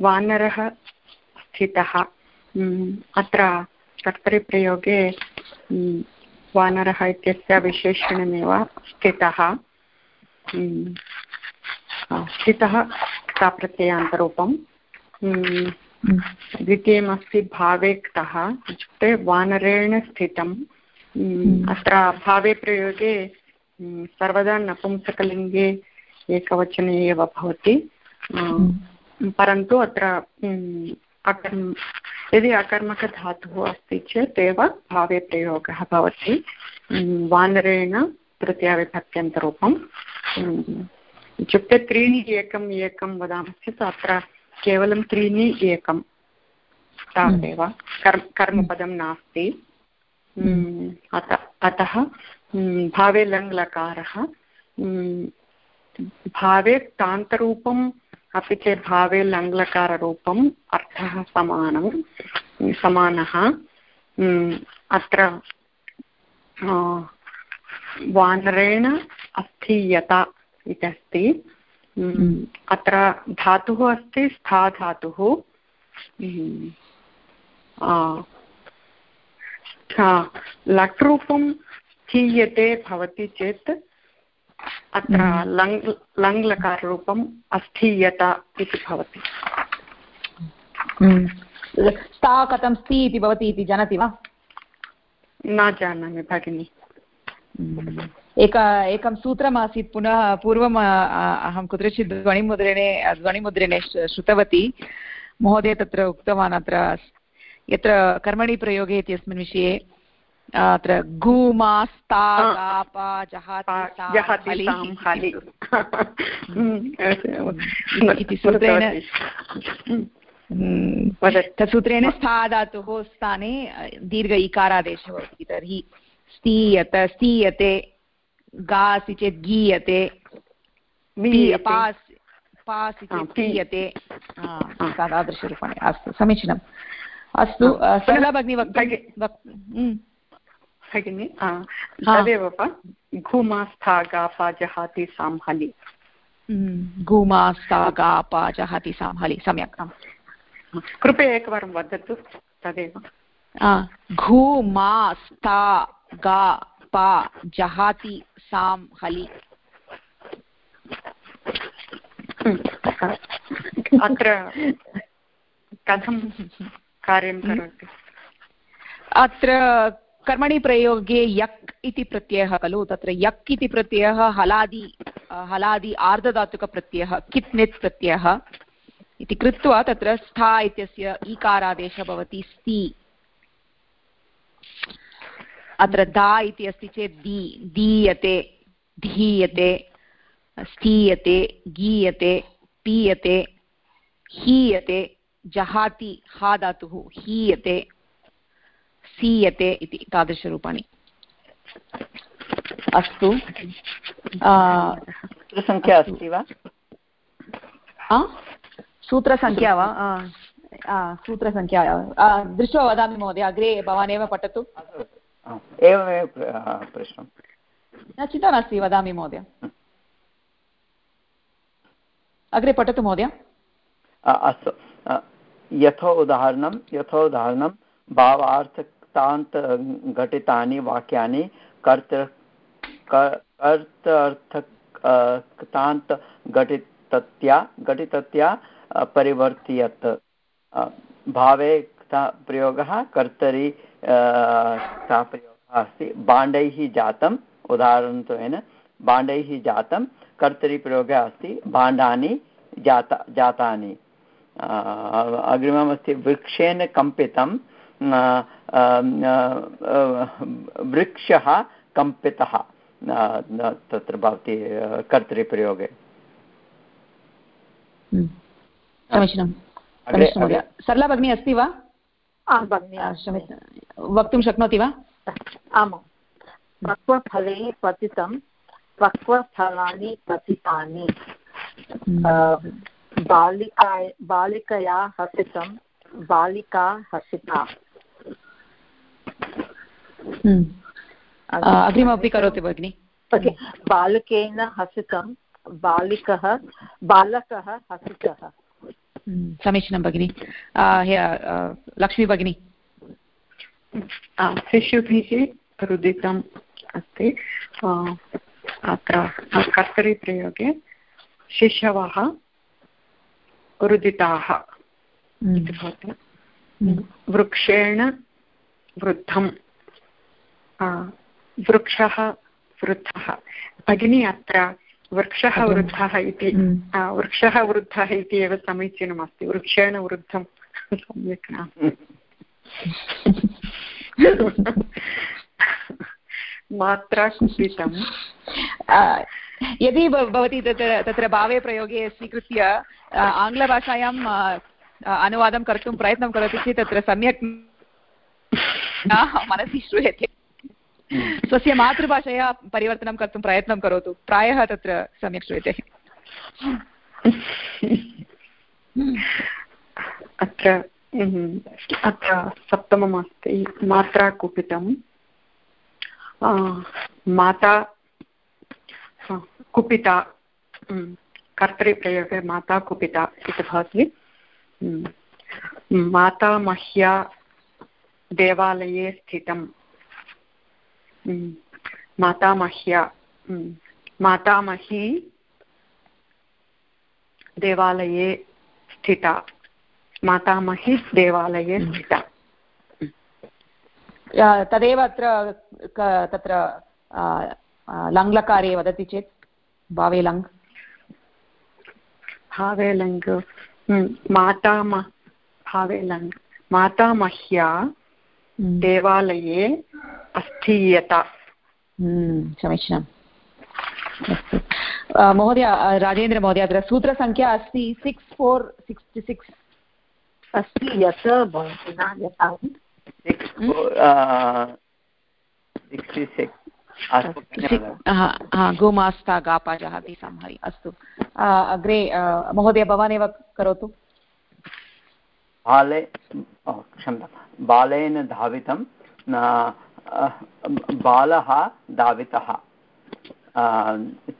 वानरः स्थितः। अत्र कर्तरिप्रयोगे वानरः इत्यस्य विशेषणमेव स्थितः। स्थितः क्ताप्रत्ययान्तरूपं द्वितीयमस्ति भावेक्तः इत्युक्ते वानरेण स्थितम्। अत्र भावे प्रयोगे सर्वदा नपुंसकलिङ्गे एकवचने एव भवति। परन्तु अत्र अकर्म, यदि अकर्मकधातुः अस्ति चेत् एव भावे प्रयोगः भवति। वानरेण तृतीयाविभक्त्यन्तरूपम् इत्युक्ते त्रीणि एकम् एकं वदामः चेत् अत्र केवलं त्रीणि एकं तावदेव। कर्म, कर्मपदं नास्ति। अत, अतः भावे लङ्लकारः। भावे तान्तरूपं अपि च भावे लङ्लकाररूपम् अर्थः समानं। समानः अत्र वानरेण अस्थीयत इति अस्ति अत्र धातुः अस्ति स्था धातुः। लट् रूपं स्थीयते भवति चेत् अत्र लङ् लङ्लकाररूपम् अस्थीयत इति भवति। स्था कथं स्ति इति भवति इति जानाति वा? न जानामि भगिनि। एक एकं सूत्रमासीत् पुनः पूर्वम् अहं कुत्रचित् ध्वनिमुद्रणे ध्वनिमुद्रणे श्रुतवती। महोदय तत्र उक्तवान् अत्र। यत्र कर्मणि प्रयोगे इत्यस्मिन् विषये। अत्र इति सूत्रेण तत् सूत्रेण स्था धातुः स्थाने दीर्घ इकारादेशः भवति तर्हि। स्थीयत स्थीयते गासि चेत् गीयते। पास् पास् चेत् पीयते। तादृशरूपाणि। अस्तु समीचीनम्। अस्तु सरला भगिनी भगिनि तदेव वा घूमास्था गापा जहाति सांहलि घूमास्था गापा जहाति सांहलि सम्यक्। कृपया एकवारं वदतु तदेव। घूमास्था गा पा जहाति सां हलि अत्र कथं कार्यं करोति? अत्र कर्मणि प्रयोगे यक् इति प्रत्ययः खलु? तत्र यक् इति प्रत्ययः, हलादि हलादि आर्धधातुकप्रत्ययः कित् नित् प्रत्ययः इति कृत्वा तत्र स्था इत्यस्य ईकारादेशः भवति स्ति अत्र दा इति अस्ति चेत् दी। दीयते, धीयते, स्थीयते, गीयते, पीयते, हीयते, जहाति, हा धातुः, हीयते सीयते इति तादृशरूपाणि। अस्तु। सूत्रसङ्ख्या अस्ति। वा? सूत्रसङ्ख्या वा? सूत्रसङ्ख्या दृष्ट्वा वदामि महोदय अग्रे भवान् एव पठतु। एवमेव प्रश्नं न चिन्ता नास्ति वदामि महोदय। अग्रे पठतु महोदय। अस्तु। यथो उदाहरणं यथोदाहरणं भावार्थक्तान्तघटितानि वाक्यानि, कर्त कर्तर्थक्तान्तघटितत्या घटितत्या परिवर्त्यत। भावे प्रयोगः, कर्तरि प्रयोगः अस्ति। बाण्डैः जातम् उदाहरणत्वेन बाण्डैः जातं कर्तरिप्रयोगः अस्ति भाण्डानि जाता, जातानि। अग्रिममस्ति वृक्षेण कम्पितं वृक्षः कम्पितः तत्र भवति कर्तरिप्रयोगे हम्म। समीचीनं। सरला भगिनी अस्ति वा? वक्तुं शक्नोति वा? आमां। पक्वफले पतितं पक्वफलानि पतितानि। हम्म। बालिका बालिकया हसितं बालिका हसिता। अग्रिमपि करोति भगिनि बालकेन हसितं बालिकः बालकः हसितः समीचीनं भगिनि लक्ष्मी भगिनी शिशुभिः रुदितम् अस्ति अत्र कर्तरिप्रयोगे शिशवः रुदिताः इति भवति वृक्षेण वृद्धं वृक्षः वृद्धः। भगिनी अत्र वृक्षः वृद्धः इति वृक्षः वृद्धः इति एव समीचीनमस्ति। वृक्षेण वृद्धं सम्यक् नास्ति मात्रा कुपितं। यदि भवती तत्र तत्र भावे प्रयोगे स्वीकृत्य आङ्ग्लभाषायां अनुवादं कर्तुं प्रयत्नं करोति चेत् तत्र सम्यक् मनसि श्रूयते स्वस्य मातृभाषया परिवर्तनं कर्तुं प्रयत्नं करोतु। प्रायः तत्र सम्यक् श्रूयते। अत्र अत्र सप्तमम् अस्ति मात्रा कुपितं माता कुपिता कर्तरिप्रयोगे माता कुपिता इति भवति मातामह्या देवालये स्थितं मातामह्या मातामही देवालये स्थिता। मातामही देवालये स्थिता। तदेव अत्र तत्र लङ्लकारे वदति चेत् भावे लङ् भावे लङ् माताम भावे लङ् मातामह्या देवालये अस्थीयत समीचीनम्। अस्तु। महोदय राजेन्द्रमहोदय अत्र सूत्रसङ्ख्या अस्ति सिक्स् फोर् सिक्स्टि सिक्स्। अस्ति यत् गोमास्ता गापाजः संहरि अस्तु अग्रे महोदय भवान् एव करोतु। बाले क्षम्यतां बालेन धावितं बालः धावितः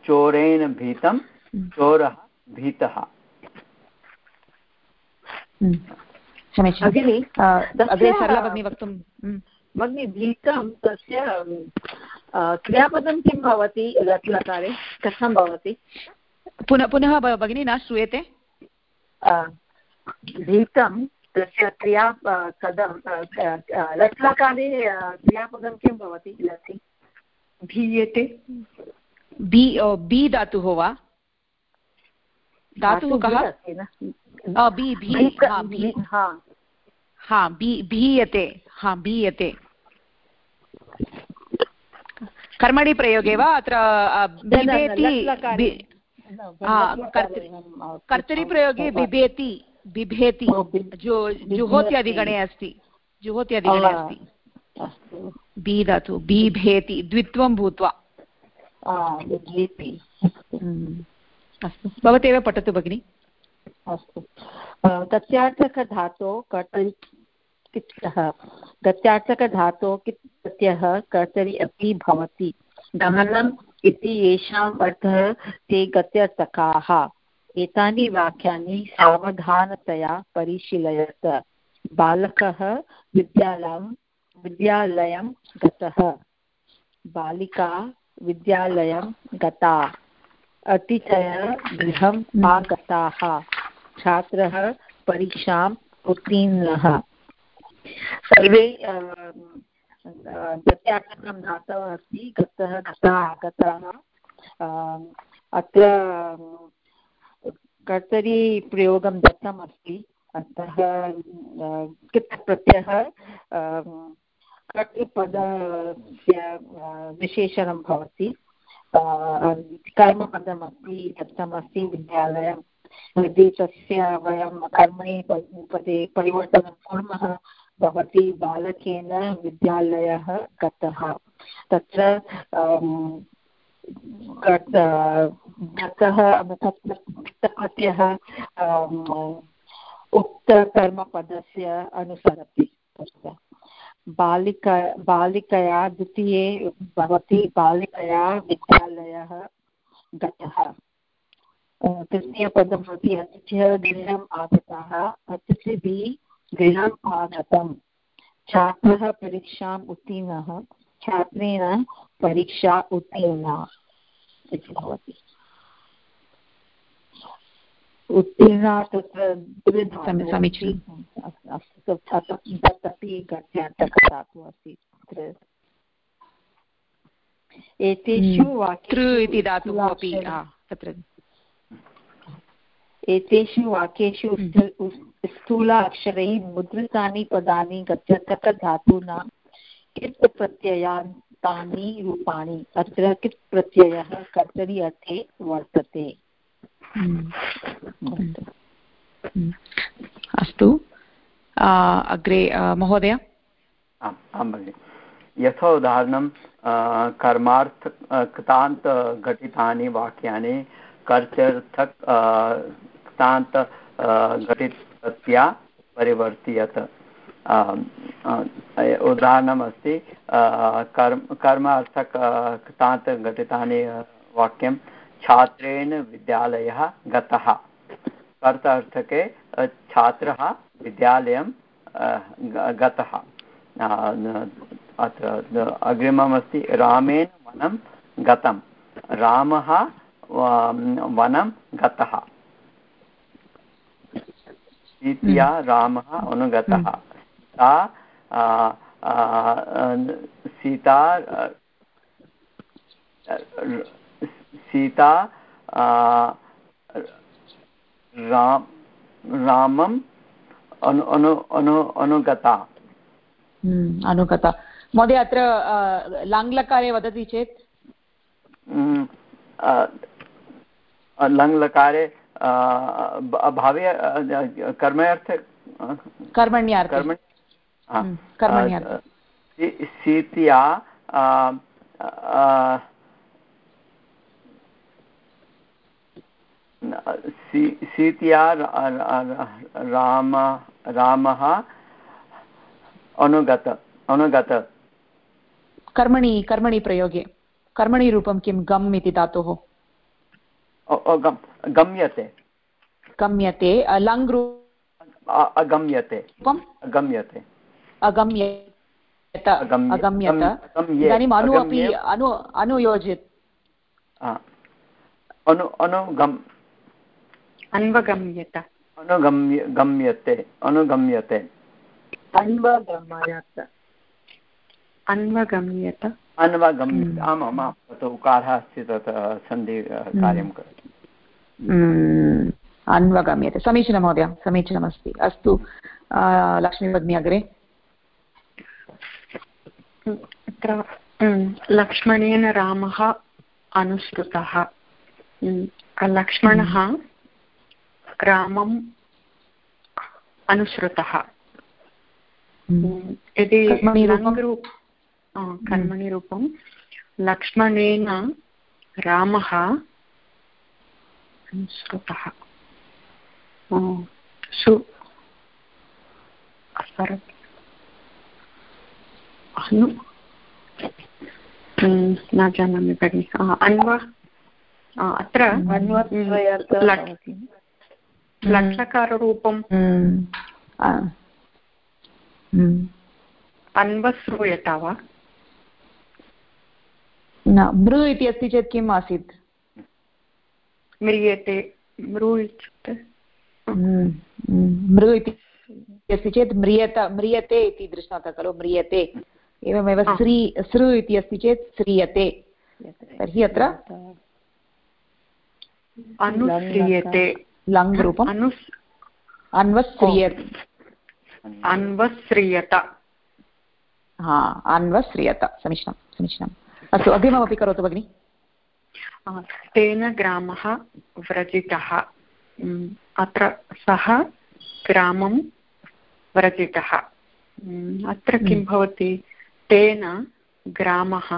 चोरेण भीतं चोरः भीतः। क्षम्यताम् अग्रे सरला भगिनी वक्तुं भगिनी भीतं तस्य क्रियापदं किं भवति लट्लकारे कथं भवति? पुनः पुनः भगिनी न श्रूयते? भीतं तस्य क्रिया कथं लट्लकारे क्रियापदं किं भवति लसि भीयते बि बि धातुः वा? धातुः कः? हा भीयते हा। भीयते कर्मणि प्रयोगे वा? अत्र कर्तरिप्रयोगे बिभेति। बिभेति जो जुहोत्यादिगणे अस्ति। जुहोत्यादिगणे अस्ति। बी धातु बीभेति द्वित्वं भूत्वा। अस्तु। भवतेव पठतु भगिनि। अस्तु। गत्यार्थकधातो कर्तरि कित्यः? गत्यार्थकधातो कित् प्रत्ययः कर्तरि अपि भवति। गमनम् इति येषाम् अर्थः ते गत्यर्थकाः। एतानि वाक्यानि सावधानतया परिशीलयत। बालकः विद्यालयं विद्यालयं गतः। बालिका विद्यालयं गता। अतिथयः गृहम् आगताः। छात्रः परीक्षाम् उत्तीर्णः। सर्वे प्रत्याख्यानं धातवः अस्ति। गतः गता आगतः। अत्र कर्तरी प्रयोगं दत्तम् अस्ति। अतः कित् प्रत्ययः कर्तृपदस्य विशेषणं भवति। कर्मपदमस्ति दत्तमस्ति विद्यालयं। यदि तस्य वयं कर्मणि पदे, परिवर्तनं कुर्मः, भवति बालकेन विद्यालयः गतः। तत्र गतः प्रत्ययः उक्तकर्मपदस्य अनुसरति। तत्र बालिका, बालिकया द्वितीये भवति, बालिकया विद्यालयः गतः। तृतीयपदं भवति अतिथ्यः गृहम् आगताः अतिथिभिः गृहम् आगतं छात्रः परीक्षाम् उत्तीर्णः। छात्रेण परीक्षा उत्तीर्णा इति भवति। उत्तीर्णा तत्र समीचीनम् अस्तु तदपि अस्ति एतेषु वाक्यु इति धातुः अपि तत्र। एतेषु वाक्येषु स्थूल अक्षरैः मुद्रितानि पदानि गत्यर्थकधातूनां कित् प्रत्ययान्तानि रूपाणि अत्र कित् प्रत्ययः कर्तरि अर्थे वर्तते। अस्तु। अग्रे महोदय? आं भगिनि। यथा उदाहरणं कर्मार्थ कृतान्तघटितानि वाक्यानि कर्त्यर्थक कृतान्त घटिततया परिवर्त्यत। उदाहरणमस्ति कर्म कर्म अर्थक कृतान्तघटितानि वाक्यं छात्रेण विद्यालयः गतः। कर्त अर्थके छात्रः विद्यालयं गतः। अत्र अग्रिममस्ति रामेण वनं गतं। रामः वनं गतः। सीत्या रामः अनुगतः। सा सीता सीता राम रामम् अनु अनु अनु अनुगता। हम्म, अनुगता। महोदय अत्र लाङ्लकारे वदति चेत्? हम्म, लङ्लकारे भावे कर्मर्थे कर्मण्यार्थे कर्मण् कर्मण्यार्थे सीत्या सीत्या राम रामः अनुगत अनुगत कर्मणि कर्मणि प्रयोगे कर्मणि रूपं किं गम् इति धातुः गम्यते गम्यते लङ् अगम्यते अगम्यते अगम्यत। अगम्यत इदानीम् अनु अपि अनु अनुयोजित् अनु अनुगम् अन्वगम्यत। अनुगम्य गम्यते। अनुगम्यते। अन्वगमयत। अन्वगम्यत। अन्वगम्यते आमाम् तत् उकारः अस्ति तत् सन्धि कार्यं करोति। अन्वगम्यते। समीचीनं महोदय समीचीनमस्ति। अस्तु। लक्ष्मीभगिनी अग्रे। अत्र लक्ष्मणेन रामः अनुसृतः। लक्ष्मणः रामम् अनुसृतः। यदि कर्मणि रूपं लक्ष्मणेन रामः अनुसृतः। सु अनु न जानामि भगिनि अन्व अत्र लट्लकाररूपं अन्वश्रूयत वा न मृ इति अस्ति चेत् किम् आसीत् म्रियते मृ इत्युक्ते मृ इति अस्ति चेत् म्रियत म्रियते इति दृष्टान्तः खलु म्रियते एवमेव श्री सृ इति अस्ति चेत् श्रीयते तर्हि अत्र अनुश्रियते लङ् रूपम् अन्वश्रियत् अन्वश्रियत हा अन्वश्रियत समीचीनं समीचीनम्। अस्तु अग्रिममपि करोतु भगिनि। तेन ग्रामः व्रजितः। अत्र सः ग्रामं व्रजितः। अत्र किं। भवति? तेन ग्रामः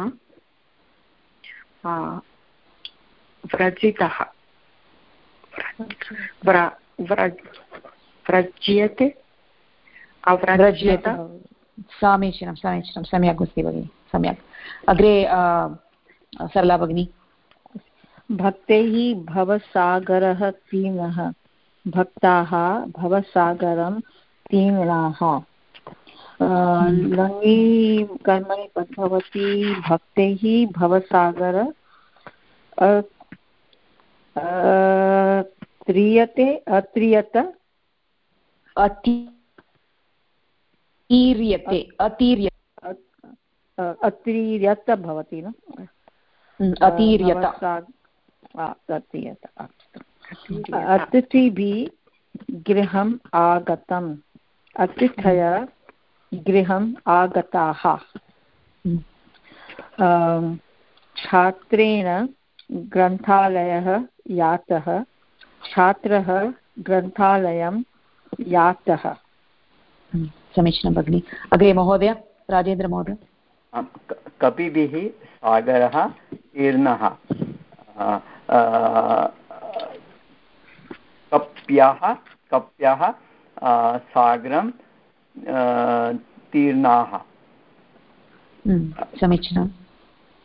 व्रजितः। व्रज्यते? अव्रज्येत? समीचीनं समीचीनं। सम्यक् अस्ति भगिनि सम्यक्। अग्रे सरला भगिनी। भक्तैः भवसागरः तीर्णः भक्ताः भवसागरं तीर्णाः लङि कर्मणि भवति भक्तैः भवसागर त्रियते अत्रियत अतीर्यते अतीर्य अतीर्यत भवति न? अतीर्यत। अतिथिभिः गृहम् आगतम्। अतिथय गृहम् आगताः। छात्रेण ग्रन्थालयः यातः, छात्रः ग्रन्थालयं यातः। समीचीनं भगिनि। अग्रे महोदय राजेन्द्रमहोदय कपिभिः सागरः तीर्णः कप्याः कप्याः सागरं तीर्णाः। समीचीनं।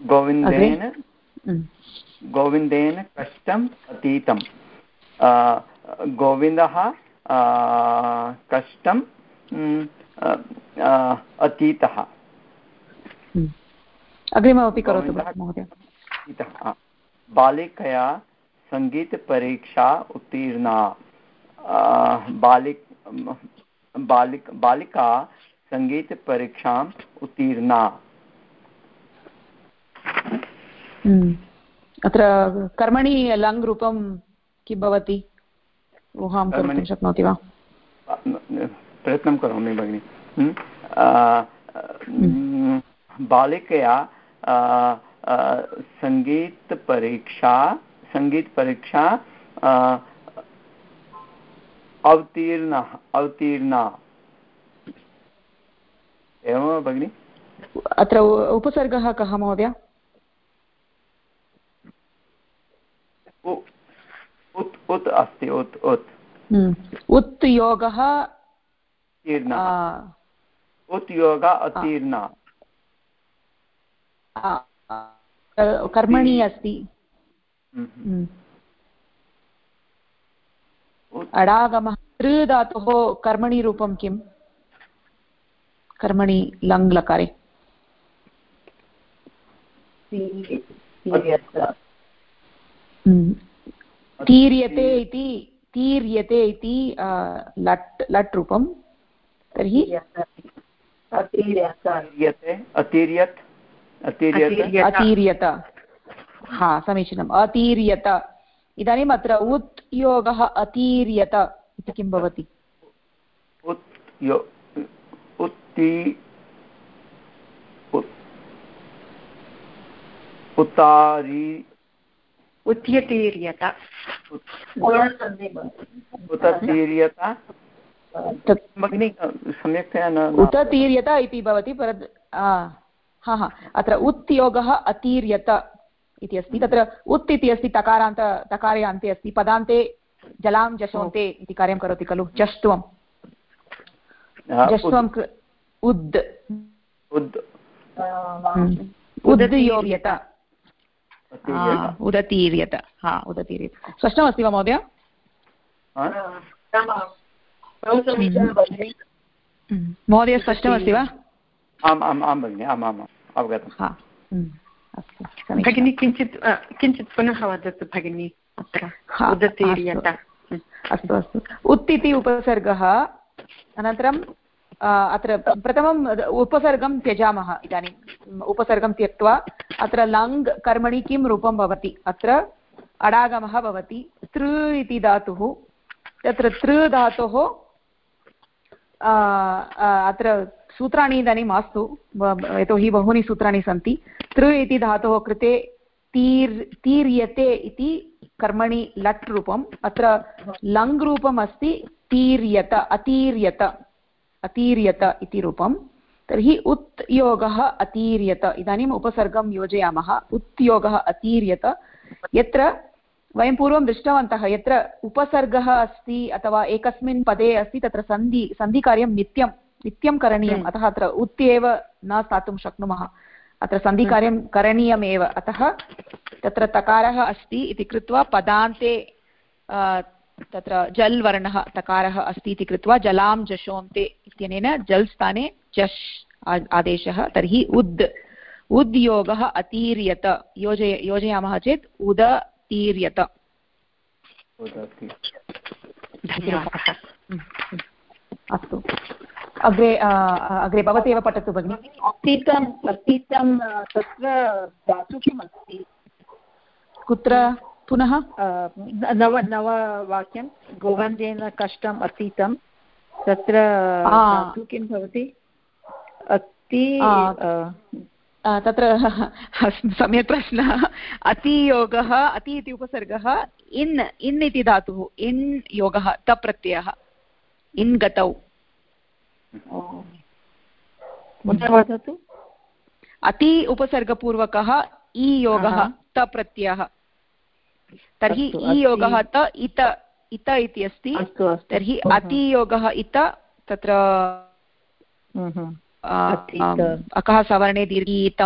गोविन्देन गोविन्देन कष्टम् अतीतं गोविन्दः कष्टं अतीतः। अग्रिममपि करोतु महोदय। बालिकया सङ्गीतपरीक्षा उत्तीर्णा। बालिक बालिक बालिका सङ्गीतपरीक्षाम् उत्तीर्णा हम्म। अत्र कर्मणि लङ् रूपं किं भवति ऊहां कर्तुं शक्नोति वा प्रयत्नं करोमि भगिनि। हम्म। बालिकया सङ्गीतपरीक्षा सङ्गीतपरीक्षा अवतीर्णः अवतीर्णा। एवं भगिनि? अत्र उपसर्गः कः महोदय? उत् उत् अस्ति उत् उत्। हम्म। उत् योगः उत् योग अतीर्णा। कर्मणि अस्ति। हम्म। हम्म। अडागमः तृ धातोः कर्मणि रूपं किम्? कर्मणि लङ् लकारे तीर्यते इति तीर्यते इति लट् लट् रूपं। तर्हि अतीर्यत। हा समीचीनम्। अतीर्यत। इदानीम् अत्र उत् योगः अतीर्यत इति किं भवति? उतारी उत्यतीर्यत उततीर्यत। भगिनि सम्यक्तया न उततीर्यत इति भवति परन्तु हा हा। अत्र उत्योगः अतीर्यत इति अस्ति। तत्र उत् इति अस्ति तकारान्त तकारे अन्ते अस्ति पदान्ते जलां जशोन्ते इति कार्यं करोति खलु। जष्ट्वं। जष्ट्वं उद्। उद्। उद्योर्यत उदतीर्यत। हा उदतीर्यत। स्पष्टमस्ति वा महोदय? महोदय स्पष्टमस्ति वा? आम् आम् आं भगिनि। आम् आम् अवगतम्। अस्तु। भगिनी किञ्चित् किञ्चित् पुनः वदतु भगिनी अत्र अस्तु अस्तु उत् इति उपसर्गः अनन्तरं अत्र प्रथमम् उपसर्गं त्यजामः इदानीम् उपसर्गं त्यक्त्वा अत्र लङ् कर्मणि किं रूपं भवति? अत्र अडागमः भवति। तृ इति धातुः। तत्र तृ धातोः अत्र सूत्राणि इदानीं मास्तु यतोहि बहूनि सूत्राणि सन्ति। तृ इति धातोः कृते तीर्, तीर्यते इति कर्मणि लट् रूपम्। अत्र लङ् रूपम् अस्ति तीर्यत, अतीर्यत अतीर्यत इति रूपं तर्हि उत् योगः अतीर्यत, इदानीम् उपसर्गं योजयामः। उत्योगः अतीर्यत। यत्र वयं पूर्वं दृष्टवन्तः, यत्र उपसर्गः अस्ति अथवा एकस्मिन् पदे अस्ति, तत्र सन्धि, सन्धिकार्यं नित्यं नित्यं करणीयम्। हम्म। अतः अत्र उत् एव न स्थातुं शक्नुमः। अत्र सन्धिकार्यं हम्म। करणीयमेव अतः तत्र तकारः अस्ति इति कृत्वा पदान्ते तत्र जल् वर्णः तकारः अस्ति इति कृत्वा जलां जशोन्ते इत्यनेन जल् स्थाने जश् आदेशः। तर्हि उद्। उद्योगः अतीर्यत। योजय योजयामः चेत् उदतीर्यत। अस्तु। अग्रे अग्रे भवती एव पठतु भगिनि। अतीतम् अतीतं तत्र धातु किम् अस्ति कुत्र? पुनः? नव नववाक्यं गोवन्देन कष्टम् अतीतं। तत्र किं भवति? अति तत्र सम्यक् प्रश्नः। अतियोगः अति इति उपसर्गः इन् इन् इति धातुः इन् योगः तप्रत्ययः इन् गतौ। वदतु? अति उपसर्गपूर्वकः इ योगः तप्रत्ययः तर्हि इयोगः त इत इत इति अस्ति। तर्हि अतियोगः इत तत्र अकः सवर्णे दीर्घीत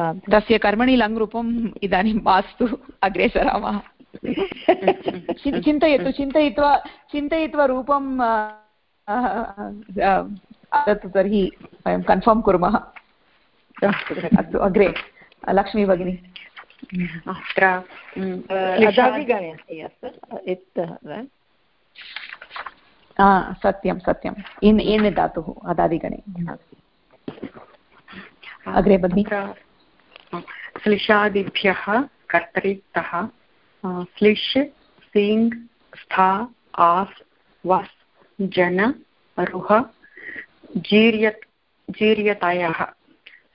तस्य कर्मणि लङ्रूपम् इदानीं मास्तु अग्रे सरामः चिन्तयतु चिन्तयित्वा चिन्तयित्वा रूपं ददातु तर्हि वयं कन्फर्म् कुर्मः. अस्तु अग्रे लक्ष्मी भगिनी. अत्र सत्यं सत्यम् इन् इन् धातुः अदादिगणे. अग्रे भगिनि. श्लिषादिभ्यः कर्तरिक्तः श्लिष् सिङ् स्था आस् वस् जन रुह जीर्यत् जीर्यतयः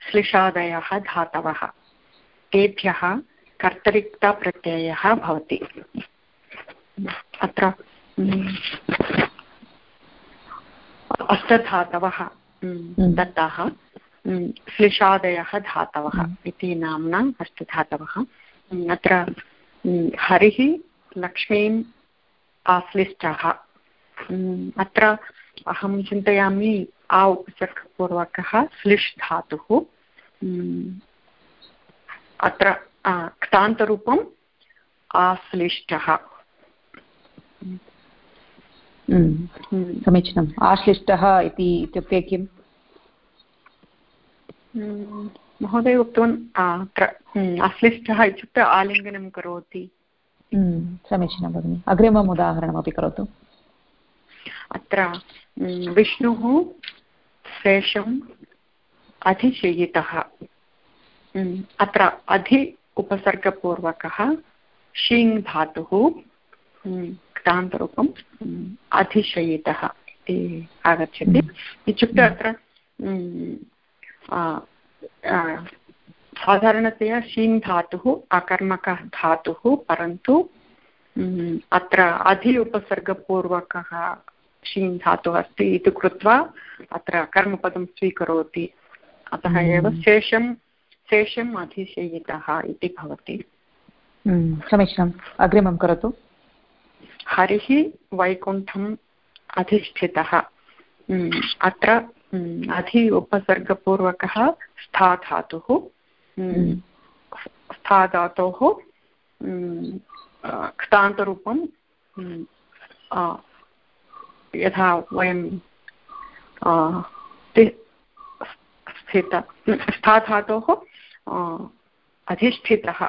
श्लिषादयः धातवः तेभ्यः कर्तरिक्तप्रत्ययः भवति अत्र अष्टधातवः हम्म। दत्ताः श्लिषादयः धातवः इति नाम्ना अष्टधातवः अत्र हरिः लक्ष्मीम् आश्लिष्टः। अत्र अहं चिन्तयामि आ उपसर्गपूर्वकः स्लिष् धातुः। अत्र क्तान्तरूपम् आश्लिष्टः। समीचीनम्। आश्लिष्टः इति इत्युक्ते किम्? महोदय उक्तवान् अत्र आश्लिष्टः इत्युक्ते आलिङ्गनं करोति। समीचीनं भगिनि। अग्रिमम् उदाहरणमपि करोतु। अत्र विष्णुः शेषम् अधिशयितः। अत्र अधि उपसर्गपूर्वकः शीङ् धातुः क्तान्तरूपम् अधिशयितः। इति आगच्छति। इत्युक्ते अत्र साधारणतया शीन् धातुः अकर्मकः धातुः परन्तु अत्र अधि उपसर्गपूर्वकः शीन् धातुः अस्ति इति कृत्वा अत्र कर्मपदं स्वीकरोति। अतः एव। शेषं शेषम् अधिशयितः इति भवति। समीचीनम्। अग्रिमं करोतु। हरिः वैकुण्ठम् अधिष्ठितः। अत्र अधि उपसर्गपूर्वकः स्था धातुः स्था धातोः क्तान्तरूपं यथा वयं स्थित स्था धातोः अधिष्ठितः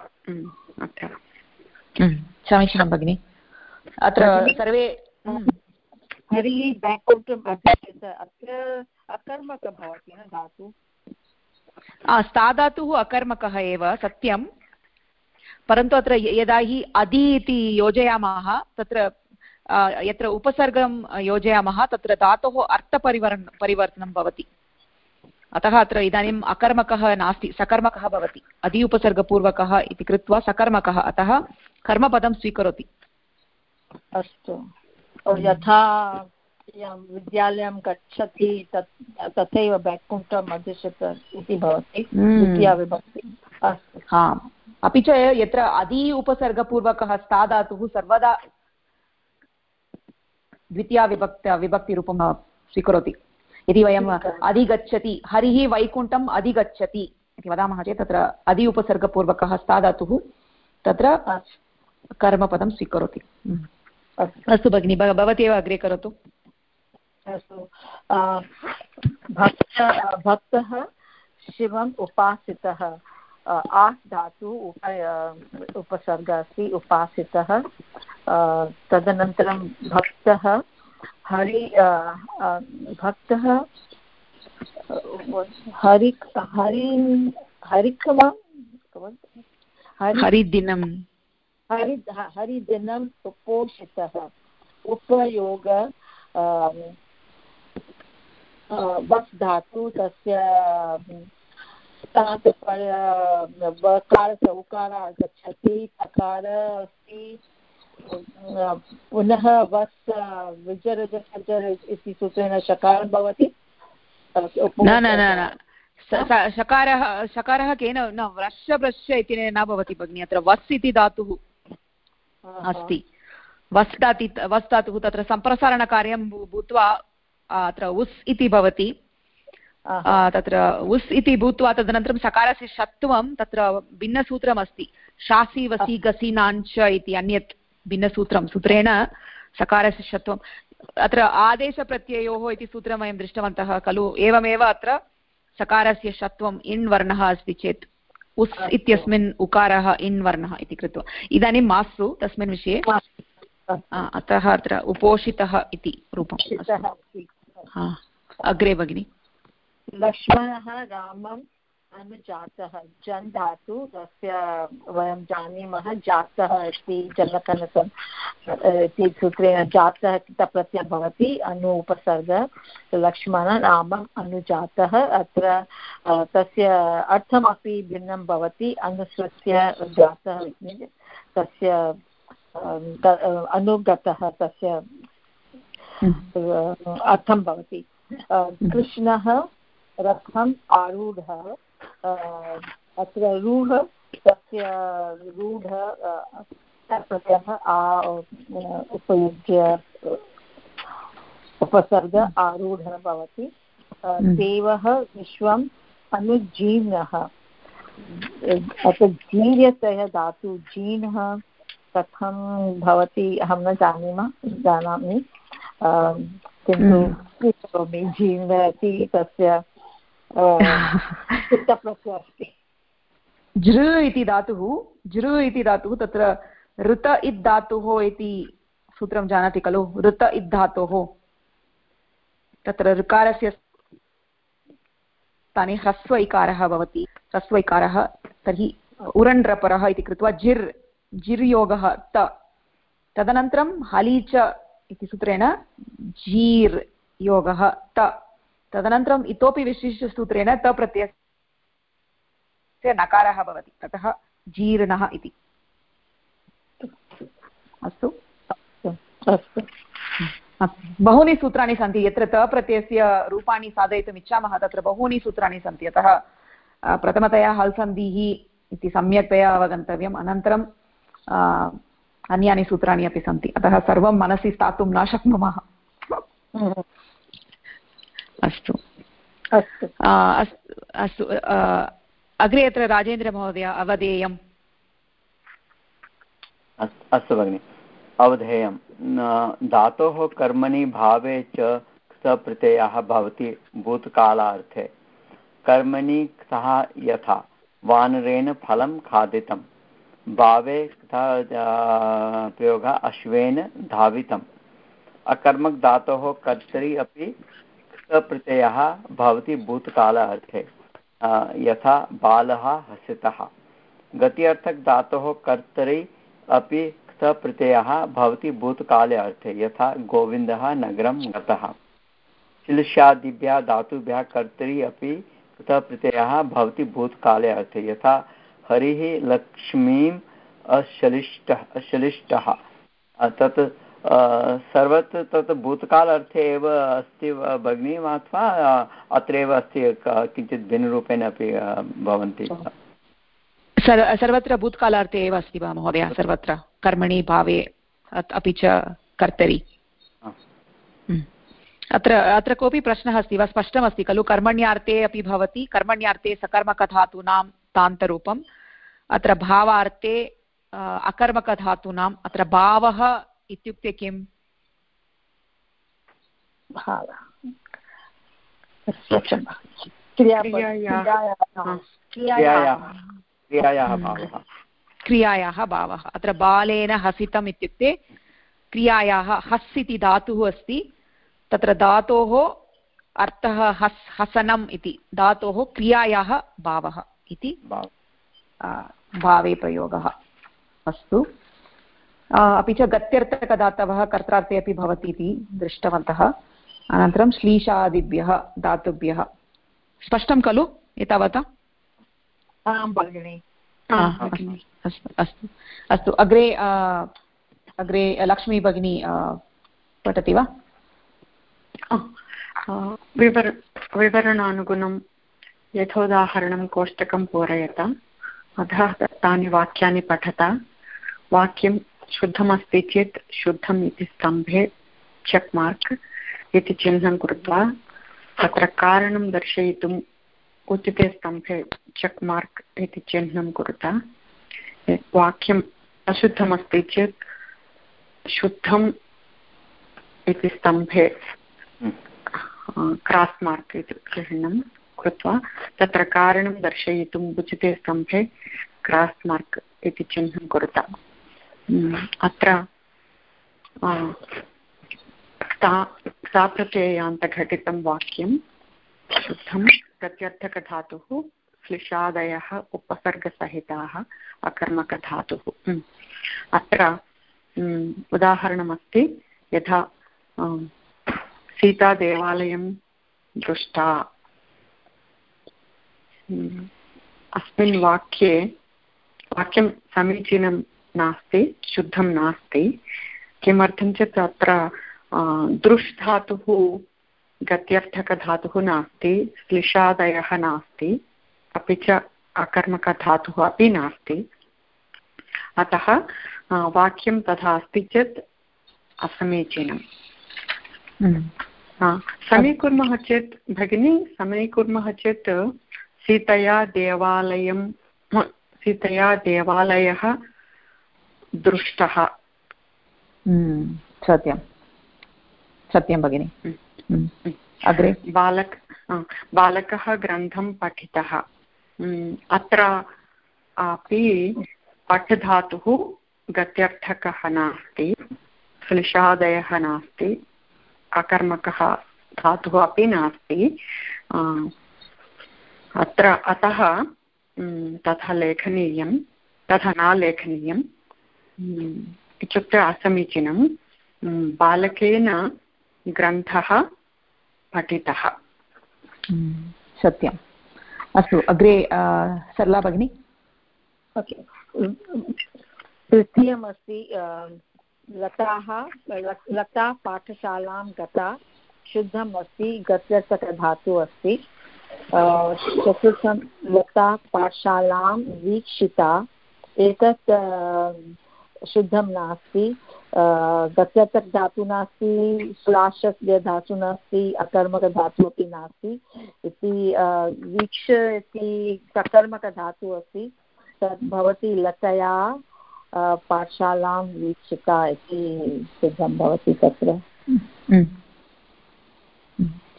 समीचीनं भगिनि। अत्र सर्वे बैकुण्ठम् अधिष्ठित अत्र अकर्मकः भवति न धातु? स्था धातुः अकर्मकः एव सत्यं परन्तु अत्र यदा हि अदि इति योजयामः तत्र यत्र उपसर्गं योजयामः तत्र धातोः अर्थपरिवर् परिवर्तनं भवति। अतः अत्र इदानीम् अकर्मकः नास्ति सकर्मकः भवति। अदि उपसर्गपूर्वकः इति कृत्वा सकर्मकः अतः कर्मपदं स्वीकरोति। अस्तु। यथा विद्यालयं गच्छति तत् तथैव बैकुण्ठम् अधिशत इति भवति हम्म। द्वितीयाविभक्ति अस्तु। हा। अपि च यत्र अदि उपसर्गपूर्वकः स्था धातुः सर्वदा द्वितीयाविभक्त विभक्तिरूपं स्वीकरोति। यदि वयम् अधिगच्छति हरिः वैकुण्ठम् अधिगच्छति इति वदामः चेत् तत्र अधि उपसर्गपूर्वकः स्थाधातुः तत्र कर्मपदं स्वीकरोति। अस्तु भगिनि भवती एव अग्रे करोतु। अस्तु। भक्त भक्तः शिवम् उपासितः। आस् धातु उप उपसर्ग अस्ति उपासितः तदनन्तरं भक्तः हरि भक्तः हरि हरि हरिक वा हरिदिनं हरि हरिदिनम् उपोषितः उपयोग वक् धातु तस्य वकारस्य उकार आगच्छति तकार अस्ति पुनः वस् विजरज सजर इति सूत्रेण शकारः भवति। न न न शकारः शकारः केन न व्रश् व्रश् इति न भवति भगिनि, अत्र वस् इति धातुः। अस्ति। वस् धातुः तत्र सम्प्रसारणकार्यं भूत्वा अत्र उस् इति भवति। तत्र उस् इति भूत्वा तदनन्तरं सकारस्य षत्वं तत्र भिन्नसूत्रमस्ति। शासि वसि गसिनाञ्च इति अन्यत् भिन्नसूत्रं सूत्रेण सकारस्य षत्वम् अत्र आदेशप्रत्ययोः इति सूत्रं वयं दृष्टवन्तः खलु। एवमेव अत्र सकारस्य षत्वम् इण् वर्णः अस्ति चेत्। उस् इत्यस्मिन् उकारः इन् वर्णः इति कृत्वा। इदानीं मास्तु तस्मिन् विषये। अतः अत्र उपोषितः इति रूपम् अग्रे भगिनि। लक्ष्मणः रामम् अनुजातः जन् धातु, तस्य वयं जानीमः, जातः अस्ति जनकनसम् इति सूत्रेण जातः प्रत्ययः भवति, अनु उपसर्ग, लक्ष्मण नाम अनुजातः अत्र तस्य अर्थमपि भिन्नं भवति, अनुसृत्य जातः तस्य अनुगतः तस्य। अर्थं भवति कृष्णः रथम् आरूढः अत्र रूढ तस्य रूढ प्रत्ययः आ उपयुज्य उपसर्ग आरूढः भवति हम्म। देवः विश्वम् अनुजीर्णः अत्र जीर्यतः धातु जीर्णः कथं भवति अहं न जानीमः जानामि किन्तु हम्म। करोमि जीर्ण इति तस्य चित्तप्रत्ययः अस्ति जृ इति धातुः, जृ इति धातुः तत्र ऋत इद् धातुः इति सूत्रं जानाति खलु? ऋत इद् धातोः। तत्र ऋकारस्य स्थाने ह्रस्व इकारः भवति। ह्रस्व इकारः तर्हि उरण्ड्रपरः इति कृत्वा जिर् जिर्योगः त। तदनन्तरं हली च इति सूत्रेण जीर् योगः त। तदनन्तरम् इतोपि विशिष्टसूत्रेण त प्रत्ययस्य नकारः भवति, ततः जीर्णः इति। अस्तु। अस्तु बहूनि सूत्राणि सन्ति, यत्र त रूपाणि साधयितुम् इच्छामः तत्र बहूनि सूत्राणि सन्ति। अतः प्रथमतया हल्सन्धिः इति सम्यक्तया अवगन्तव्यम् अनन्तरं अन्यानि सूत्राणि अपि सन्ति। अतः सर्वं मनसि स्थातुं न शक्नुमः। अस्तु। अस्तु। अस्तु अग्रे अत्र राजेन्द्रमहोदय अवधेयम्। अस्तु भगिनि। अवधेयं धातोः कर्मणि भावे च सप्रत्ययः भवति भूतकालार्थे। कर्मणि सः यथा वानरेण फलं खादितं भावे प्रयोगः अश्वेन धावितम्। अकर्मक धातोः कर्तरि अपि प्रत्ययः भवति भूतकाल अर्थे। यथा बालः हसितः। गति अर्थक धातोः कर्तरि अपि प्रत्ययः भवति भूतकाले अर्थे, यथा गोविन्दः नगरं गतः। शिलशादिभ्यः धातुभ्यः कर्तरि अपि प्रत्ययः भवति भूतकाले अर्थे, यथा हरिः लक्ष्मीम् अशलिष्टः अशलिष्टः। तत् सर्वत्र तत् भूतकाल अर्थे एव अस्ति भगिनी अथवा अत्रैव अस्ति किञ्चित् भिन्नरूपेण अपि भवन्ति। सर्वत्र भूतकालार्थे एव अस्ति वा महोदय? सर्वत्र कर्मणि भावे अपि च कर्तरि? हम्म। अत्र अत्र कोऽपि प्रश्नः अस्ति वा? स्पष्टमस्ति खलु? कर्मण्यार्थे अपि भवति। कर्मण्यार्थे सकर्मकधातूनां तान्तरूपम्। अत्र भावार्थे अकर्मकधातूनाम् अत्र भावः इत्युक्ते किम्? क्रियायाः। भावः। अत्र बालेन हसितम् इत्युक्ते क्रियायाः हस् इति धातुः अस्ति। तत्र धातोः अर्थः हस् हसनम् इति। धातोः क्रियायाः भावः इति भावे प्रयोगः। अस्तु। अपि च गत्यर्थकदातवः कर्त्रार्थे अपि भवति इति दृष्टवन्तः। अनन्तरं श्लीषादिभ्यः धातुभ्यः स्पष्टं खलु एतावता? आं भगिनि। अस्तु अस्तु अस्तु अग्रे अग्रे लक्ष्मी भगिनी पठति वा? विवर विवरणानुगुणं यथोदाहरणं कोष्टकं पूरयत अधः तानि वाक्यानि पठत। वाक्यं शुद्धमस्ति चेत् शुद्धम् इति स्तम्भे चेक् मार्क् इति चिह्नं कृत्वा तत्र कारणं दर्शयितुम् उचिते स्तम्भे चेक् मार्क् इति चिह्नं कुरुता। वाक्यम् अशुद्धमस्ति चेत् शुद्धम् इति स्तम्भे क्रास् मार्क् इति चिह्नं कृत्वा तत्र कारणं दर्शयितुम् उचिते स्तम्भे क्रास् मार्क् इति चिह्नं कुरुत। अत्र साप्रत्ययान्तघटितं वाक्यं शुद्धं प्रत्यर्थकधातुः श्लिषादयः उपसर्गसहिताः अकर्मकधातुः अत्र उदाहरणमस्ति यथा सीतादेवालयं दृष्टा अस्मिन् वाक्ये वाक्यं समीचीनं नास्ति शुद्धं नास्ति। किमर्थं चेत् अत्र दृष् धातुः गत्यर्थकधातुः नास्ति श्लिषादयः नास्ति अपि च अकर्मकधातुः अपि नास्ति। अतः वाक्यं तथा अस्ति चेत् असमीचीनं हम्म। समीकुर्मः चेत् भगिनी समीकुर्मः चेत् सीतया देवालयं सीतया देवालयः दृष्टः। सत्यं सत्यं भगिनि। अग्रे बालक बालकः ग्रन्थं पठितः अत्र अपि पठ् धातुः गत्यर्थकः नास्ति श्लिषादयः नास्ति अकर्मकः धातुः अपि नास्ति अत्र अतः तथा लेखनीयं तथा न लेखनीयम् इत्युक्ते असमीचीनं बालकेन ग्रन्थः पठितः। सत्यम्। अस्तु अग्रे सरला भगिनी। ओके। तृतीयमस्ति लताः लता पाठशालां गता। शुद्धम् अस्ति गत्यर्थकधातुः अस्ति। चतुर्थं लता पाठशालां वीक्षिता। एतत् शुद्धं नास्ति गत्यर्थकधातुः नास्ति श्लाशस्य धातुः नास्ति अकर्मकधातुः अपि नास्ति। इति वीक्ष इति सकर्मकधातुः अस्ति। तत् भवति लतया पाठशालां वीक्षिता इति सिद्धं भवति तत्र।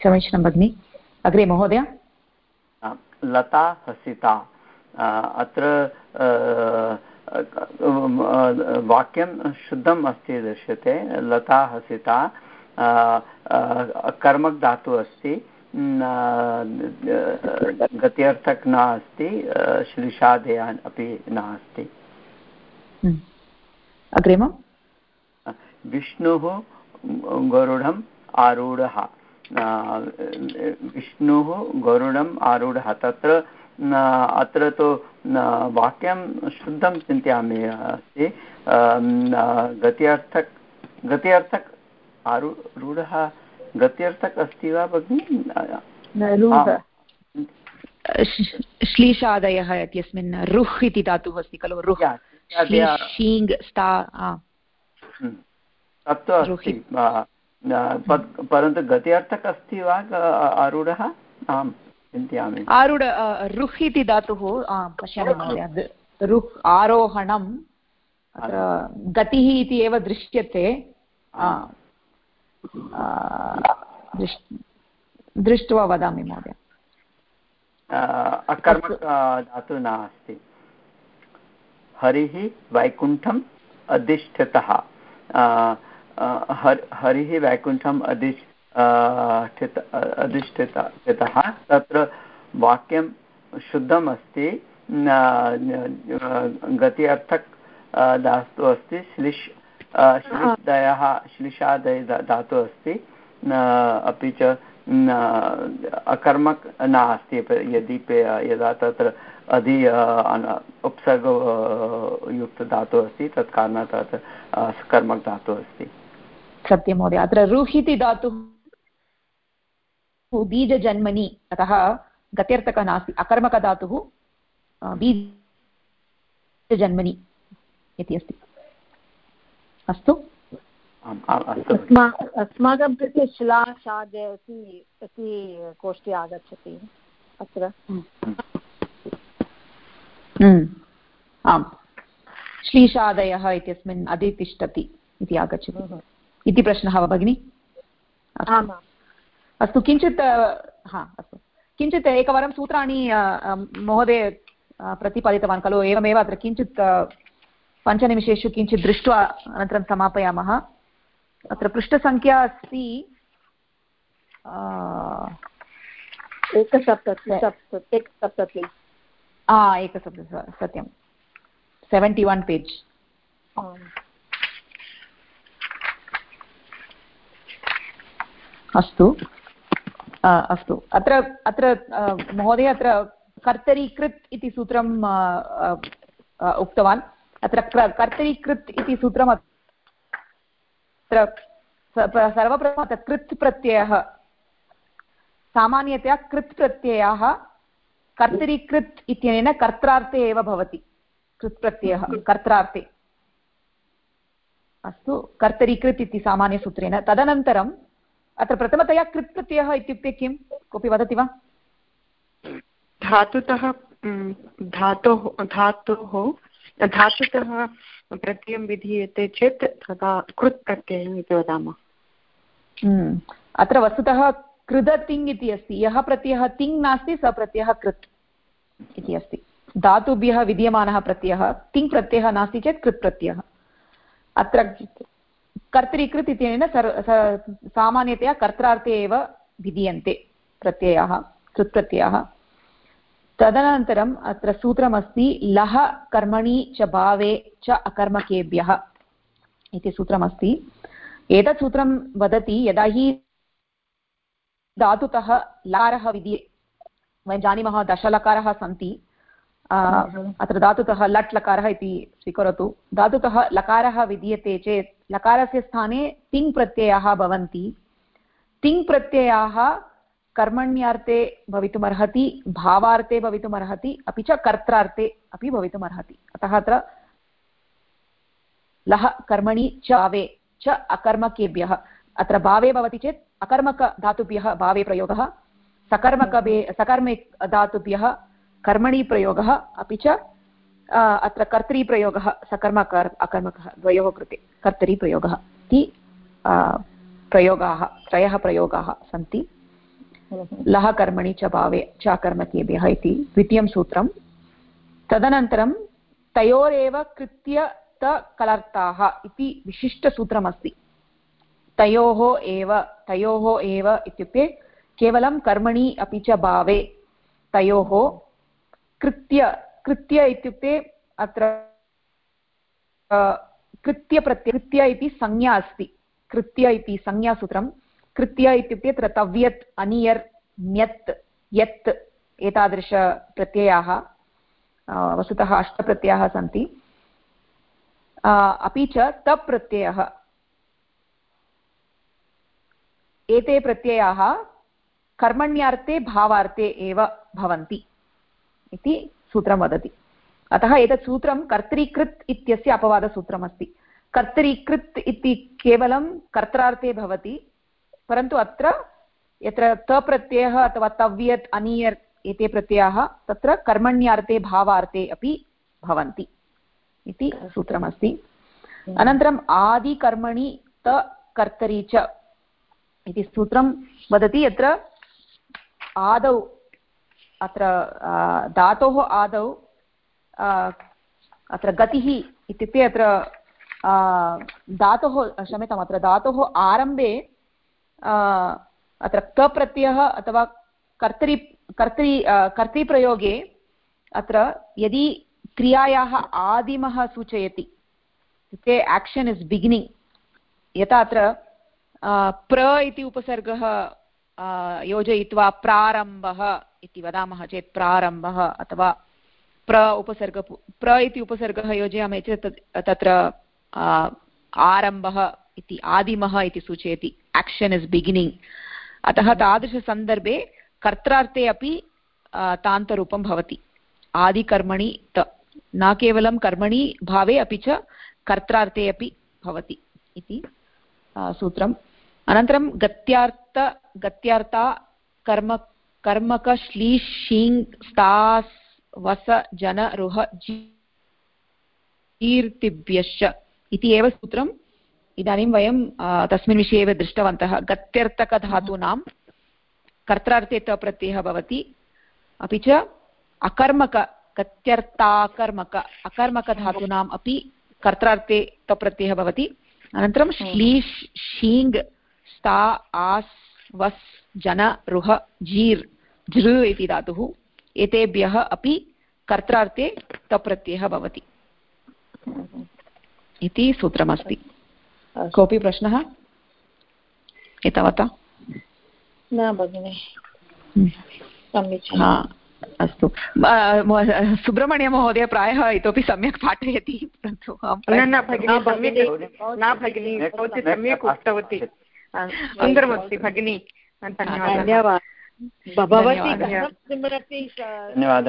समीचीनं भगिनि। अग्रे महोदय। लता हसिता। अत्र वाक्यं शुद्धम् अस्ति दृश्यते लता हसिता कर्मक् धातुः अस्ति गत्यर्थक् न अस्ति श्रीषादेयान् अपि नास्ति हम्म। अग्रिमं विष्णुः गरुडम् आरूढः। विष्णुः गरुडम् आरूढः। तत्र अत्र तु वाक्यं शुद्धं चिन्तयामि अस्ति। गत्यर्थक् गत्यर्थक् आरूढः गत्यर्थक् अस्ति वा भगिनि? श्लीषादयः इत्यस्मिन् रुह् इति धातुः अस्ति खलु रुह्। स्ता तत्तु अस्ति। परन्तु गत्यर्थक् अस्ति वा आरूढः? आम्। चिन्तयामि। आरूढ रुह् इति धातुः पश्यामि महोदय रुह्. आरोहणं गतिः इति एव दृश्यते। दृष्ट्वा वदामि महोदय। अकर्मक धातुः नास्ति। हरिः वैकुण्ठम् अधिष्ठितः। हरिः वैकुण्ठम् अधिष्ठ अधिष्ठितः तत्र वाक्यं शुद्धम् अस्ति गति अर्थक् धातुः अस्ति, श्लिष् श्लिष्दयः श्लिषादय धातुः अस्ति अपि च अकर्मक् नास्ति यदि यदा तत्र अधि उपसर्गयुक्तधातुः अस्ति तत् कारणात् तत्र सकर्मक् धातुः अस्ति। सत्यं महोदय, अत्र रुहिति धातुः बीजजन्मनि अतः गत्यर्थकः नास्ति अकर्मकधातुः बीजजन्मनि इति अस्ति। अस्तु? अस्माकं कृते शिला शाद इति कोष्ठे आगच्छति अत्र। हम्म। आम्। श्लीषादयः इत्यस्मिन् अधितिष्ठति इति आगच्छति। इति प्रश्नः वा भगिनि? आमाम्। अस्तु किञ्चित् हा अस्तु। किञ्चित् एकवारं सूत्राणि महोदय प्रतिपादितवान् खलु एवमेव अत्र किञ्चित् पञ्चनिमिषेषु किञ्चित् दृष्ट्वा अनन्तरं समापयामः। अत्र पृष्ठसङ्ख्या अस्ति एकसप्तति एकसप्तति। सत्यं। Seventy one page. अस्तु। अस्तु। अत्र अत्र महोदय, अत्र कर्तरीकृत् इति सूत्रं उक्तवान्। अत्र कर्तरीकृत् इति सूत्रम् अत्र सर्वप्रथमं अत्र कृत् प्रत्ययः। सामान्यतया कृत् प्रत्ययाः कर्तरीकृत् इत्यनेन कर्त्रार्थे एव भवति। कृत् प्रत्ययः, कर्त्रार्थे। अस्तु, कर्तरीकृत् इति सामान्यसूत्रेण। तदनन्तरम् अत्र प्रथमतया कृत् प्रत्ययः इत्युक्ते किं कोऽपि वदति वा? धातुतः धातोः धातोः धातुतः प्रत्ययं विधीयते चेत् तदा कृत् प्रत्ययम् इति वदामः। अत्र वस्तुतः कृदतिङ् इति अस्ति। यः प्रत्ययः तिङ् नास्ति स प्रत्ययः कृत् इति अस्ति। धातुभ्यः विद्यमानः प्रत्ययः तिङ् प्रत्ययः नास्ति चेत् कृत् प्रत्ययः। अत्र कर्तरीकृत् इत्यनेन सामान्यतया कर्त्रार्थे एव विधीयन्ते प्रत्ययाः कृत्प्रत्ययाः तदनन्तरम् अत्र सूत्रमस्ति लः कर्मणि च भावे च अकर्मकेभ्यः इति सूत्रमस्ति। एतत् सूत्रं वदति, यदा हि धातुतः लकारः विधि, वयं जानीमः दशलकारः सन्ति अत्र धातुतः लट् लकारः इति स्वीकरोतु। धातुतः लकारः विधीयते चेत् लकारस्य स्थाने तिङ् प्रत्ययाः भवन्ति। तिङ् प्रत्ययाः कर्मण्यार्थे भवितुमर्हति, भावार्थे भवितुमर्हति, अपि च कर्त्रार्थे अपि भवितुमर्हति। अतः अत्र लः कर्मणि च भावे च अकर्मकेभ्यः। अत्र भावे भवति चेत् अकर्मकधातुभ्यः भावे प्रयोगः। सकर्मकभे सकर्मिक धातुभ्यः कर्मणि प्रयोगः अपि च अत्र कर्तरीप्रयोगः सकर्मकर् अकर्मकः, द्वयोः कृते कर्तरीप्रयोगः इति प्रयोगाः, त्रयः प्रयोगाः सन्ति। लः कर्मणि च भावे, च कर्मकेभ्यः इति द्वितीयं सूत्रं तदनन्तरं तयोरेव कृत्य इति विशिष्टसूत्रमस्ति। तयोः एव तयोः एव इत्युक्ते केवलं कर्मणि अपि च भावे, तयोः कृत्य कृत्य इत्युक्ते अत्र कृत्यप्रत्य कृत्य इति संज्ञा अस्ति। कृत्य इति संज्ञासूत्रं। कृत्य इत्युक्ते तत्र तव्यत्, अनियर्, ण्यत्, यत् एतादृशप्रत्ययाः वस्तुतः अष्टप्रत्ययाः सन्ति। अपि च तप् प्रत्ययः। एते प्रत्ययाः कर्मण्यार्थे, भावार्थे एव भवन्ति। इति सूत्रं वदति। अतः एतत् सूत्रं कर्तरीकृत् इत्यस्य अपवादसूत्रमस्ति। कर्तरीकृत् इति केवलं कर्त्रार्थे भवति परन्तु अत्र यत्र तप्रत्ययः अथवा तव्यत् अनियर् एते प्रत्ययाः तत्र कर्मण्यार्थे भावार्थे अपि भवन्ति इति सूत्रमस्ति। अनन्तरम् आदिकर्मणि त कर्तरि च इति सूत्रं वदति। यत्र आदौ अत्र धातोः आदौ अत्र गतिः इत्युक्ते अत्र धातोः, क्षम्यताम्, अत्र धातोः आरम्भे अत्र कप्रत्ययः अथवा कर्तरि कर्तरि कर्तृप्रयोगे अत्र यदि क्रियायाः आदिमः सूचयति, इत्युक्ते आक्षन् इस् बिगिनिङ्ग् यथा अत्र प्र इति उपसर्गः योजयित्वा प्रारम्भः इति वदामः चेत् प्रारम्भः अथवा प्र उपसर्ग प्र इति उपसर्गः योजयामः चेत् तत्र आरम्भः इति, आदिमः इति सूचयति. आक्षन् इस् बिगिनिङ्ग् अतः तादृशसन्दर्भे कर्त्रार्थे अपि तान्तरूपं भवति. आदिकर्मणि त, न केवलं कर्मणि भावे अपि च कर्त्रार्थे अपि भवति इति सूत्रम् अनन्तरं गत्यार्थ गत्यार्था कर्म कर्मकश्लीशीङ् स्तास् वस जन रुह जीर्तिभ्यश्च इति एव सूत्रम्। इदानीं वयं तस्मिन् विषये एव दृष्टवन्तः। गत्यर्थकधातूनां कर्त्रार्थे त प्रत्ययः भवति। अपि च अकर्मक गत्यर्थाकर्मक अकर्मकधातूनाम् अपि कर्त्रार्थे तप्रत्ययः भवति। अनन्तरं श्लीश् शीङ् स्ता आस् वस् जन रुह जीर् जृ इति धातुः एतेभ्यः अपि कर्त्रार्थे तप्रत्ययः भवति। इति सूत्रमस्ति। कोऽपि प्रश्नः? एतावता? न भगिनि। हम्म। समीचीनम् अस्तु। सुब्रह्मण्यमहोदय प्रायः इतोपि सम्यक् पाठयति परन्तु न भगिनि न भगिनि सम्यक् उक्तवती। सुन्दरमस्ति भगिनि. धन्यवादः. धन्यवादः.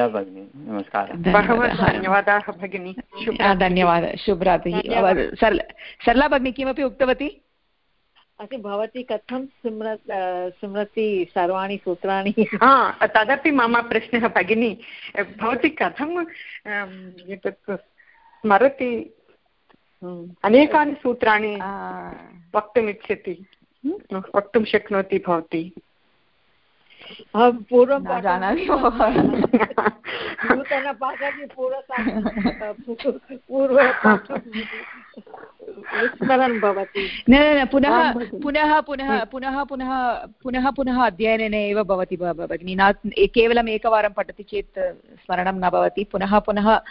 भगिनि. नमस्कारः. बहवः धन्यवादाः भगिनि. धन्यवादः शुभरात्रिः सरला भगिनी किमपि उक्तवती? अस्ति भवती कथं स्मृ स्मृति सर्वाणि सूत्राणि? तदपि मम प्रश्नः भगिनी. भवती कथं एतत् स्मरति? अनेकानि सूत्राणि वक्तुमिच्छति. वक्तुं शक्नोति भवती। पूर्वं जानामि नूतनपाठानि पूर्व विस्मरन् भवति। न न पुनः पुनः पुनः पुनः पुनः पुनः पुनः अध्ययनेन एव भवति भगिनि। न केवलम् एकवारं पठति चेत् स्मरणं न भवति। पुनः पुनः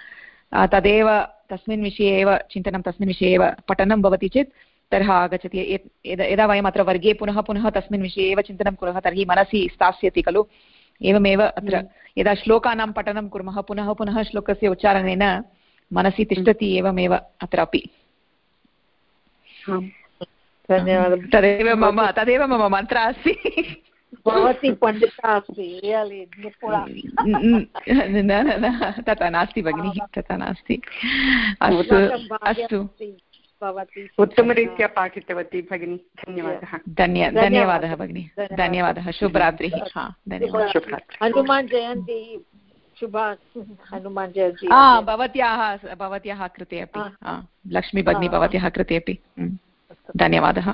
तदेव तस्मिन् विषये एव चिन्तनं तस्मिन् विषये एव पठनं भवति चेत् तरः आगच्छति। यदा वयम् अत्र वर्गे पुनः पुनः तस्मिन् विषये एव चिन्तनं कुर्मः तर्हि मनसि स्थास्यति खलु। एवमेव अत्र हम्म। यदा श्लोकानां पठनं कुर्मः पुनः पुनः श्लोकस्य उच्चारणेन मनसि तिष्ठति एवमेव अत्रापि धन्यवादः तदेव मम तदेव मम मन्त्रः अस्ति। भवती पण्डिता अस्ति न न तथा नास्ति भगिनि तथा नास्ति। अस्तु अस्तु। उत्तमरीत्या पाठितवती भगिनी धन्यवादः। धन्य धन्यवादः। भगिनि। धन्यवादः। शुभरात्रिः। हा हनुमान् जयन्ती। शुभा हनुमान् जयन्ती भवत्याः भवत्याः कृते अपि। लक्ष्मी भगिनी भवत्याः कृते अपि। धन्यवादः।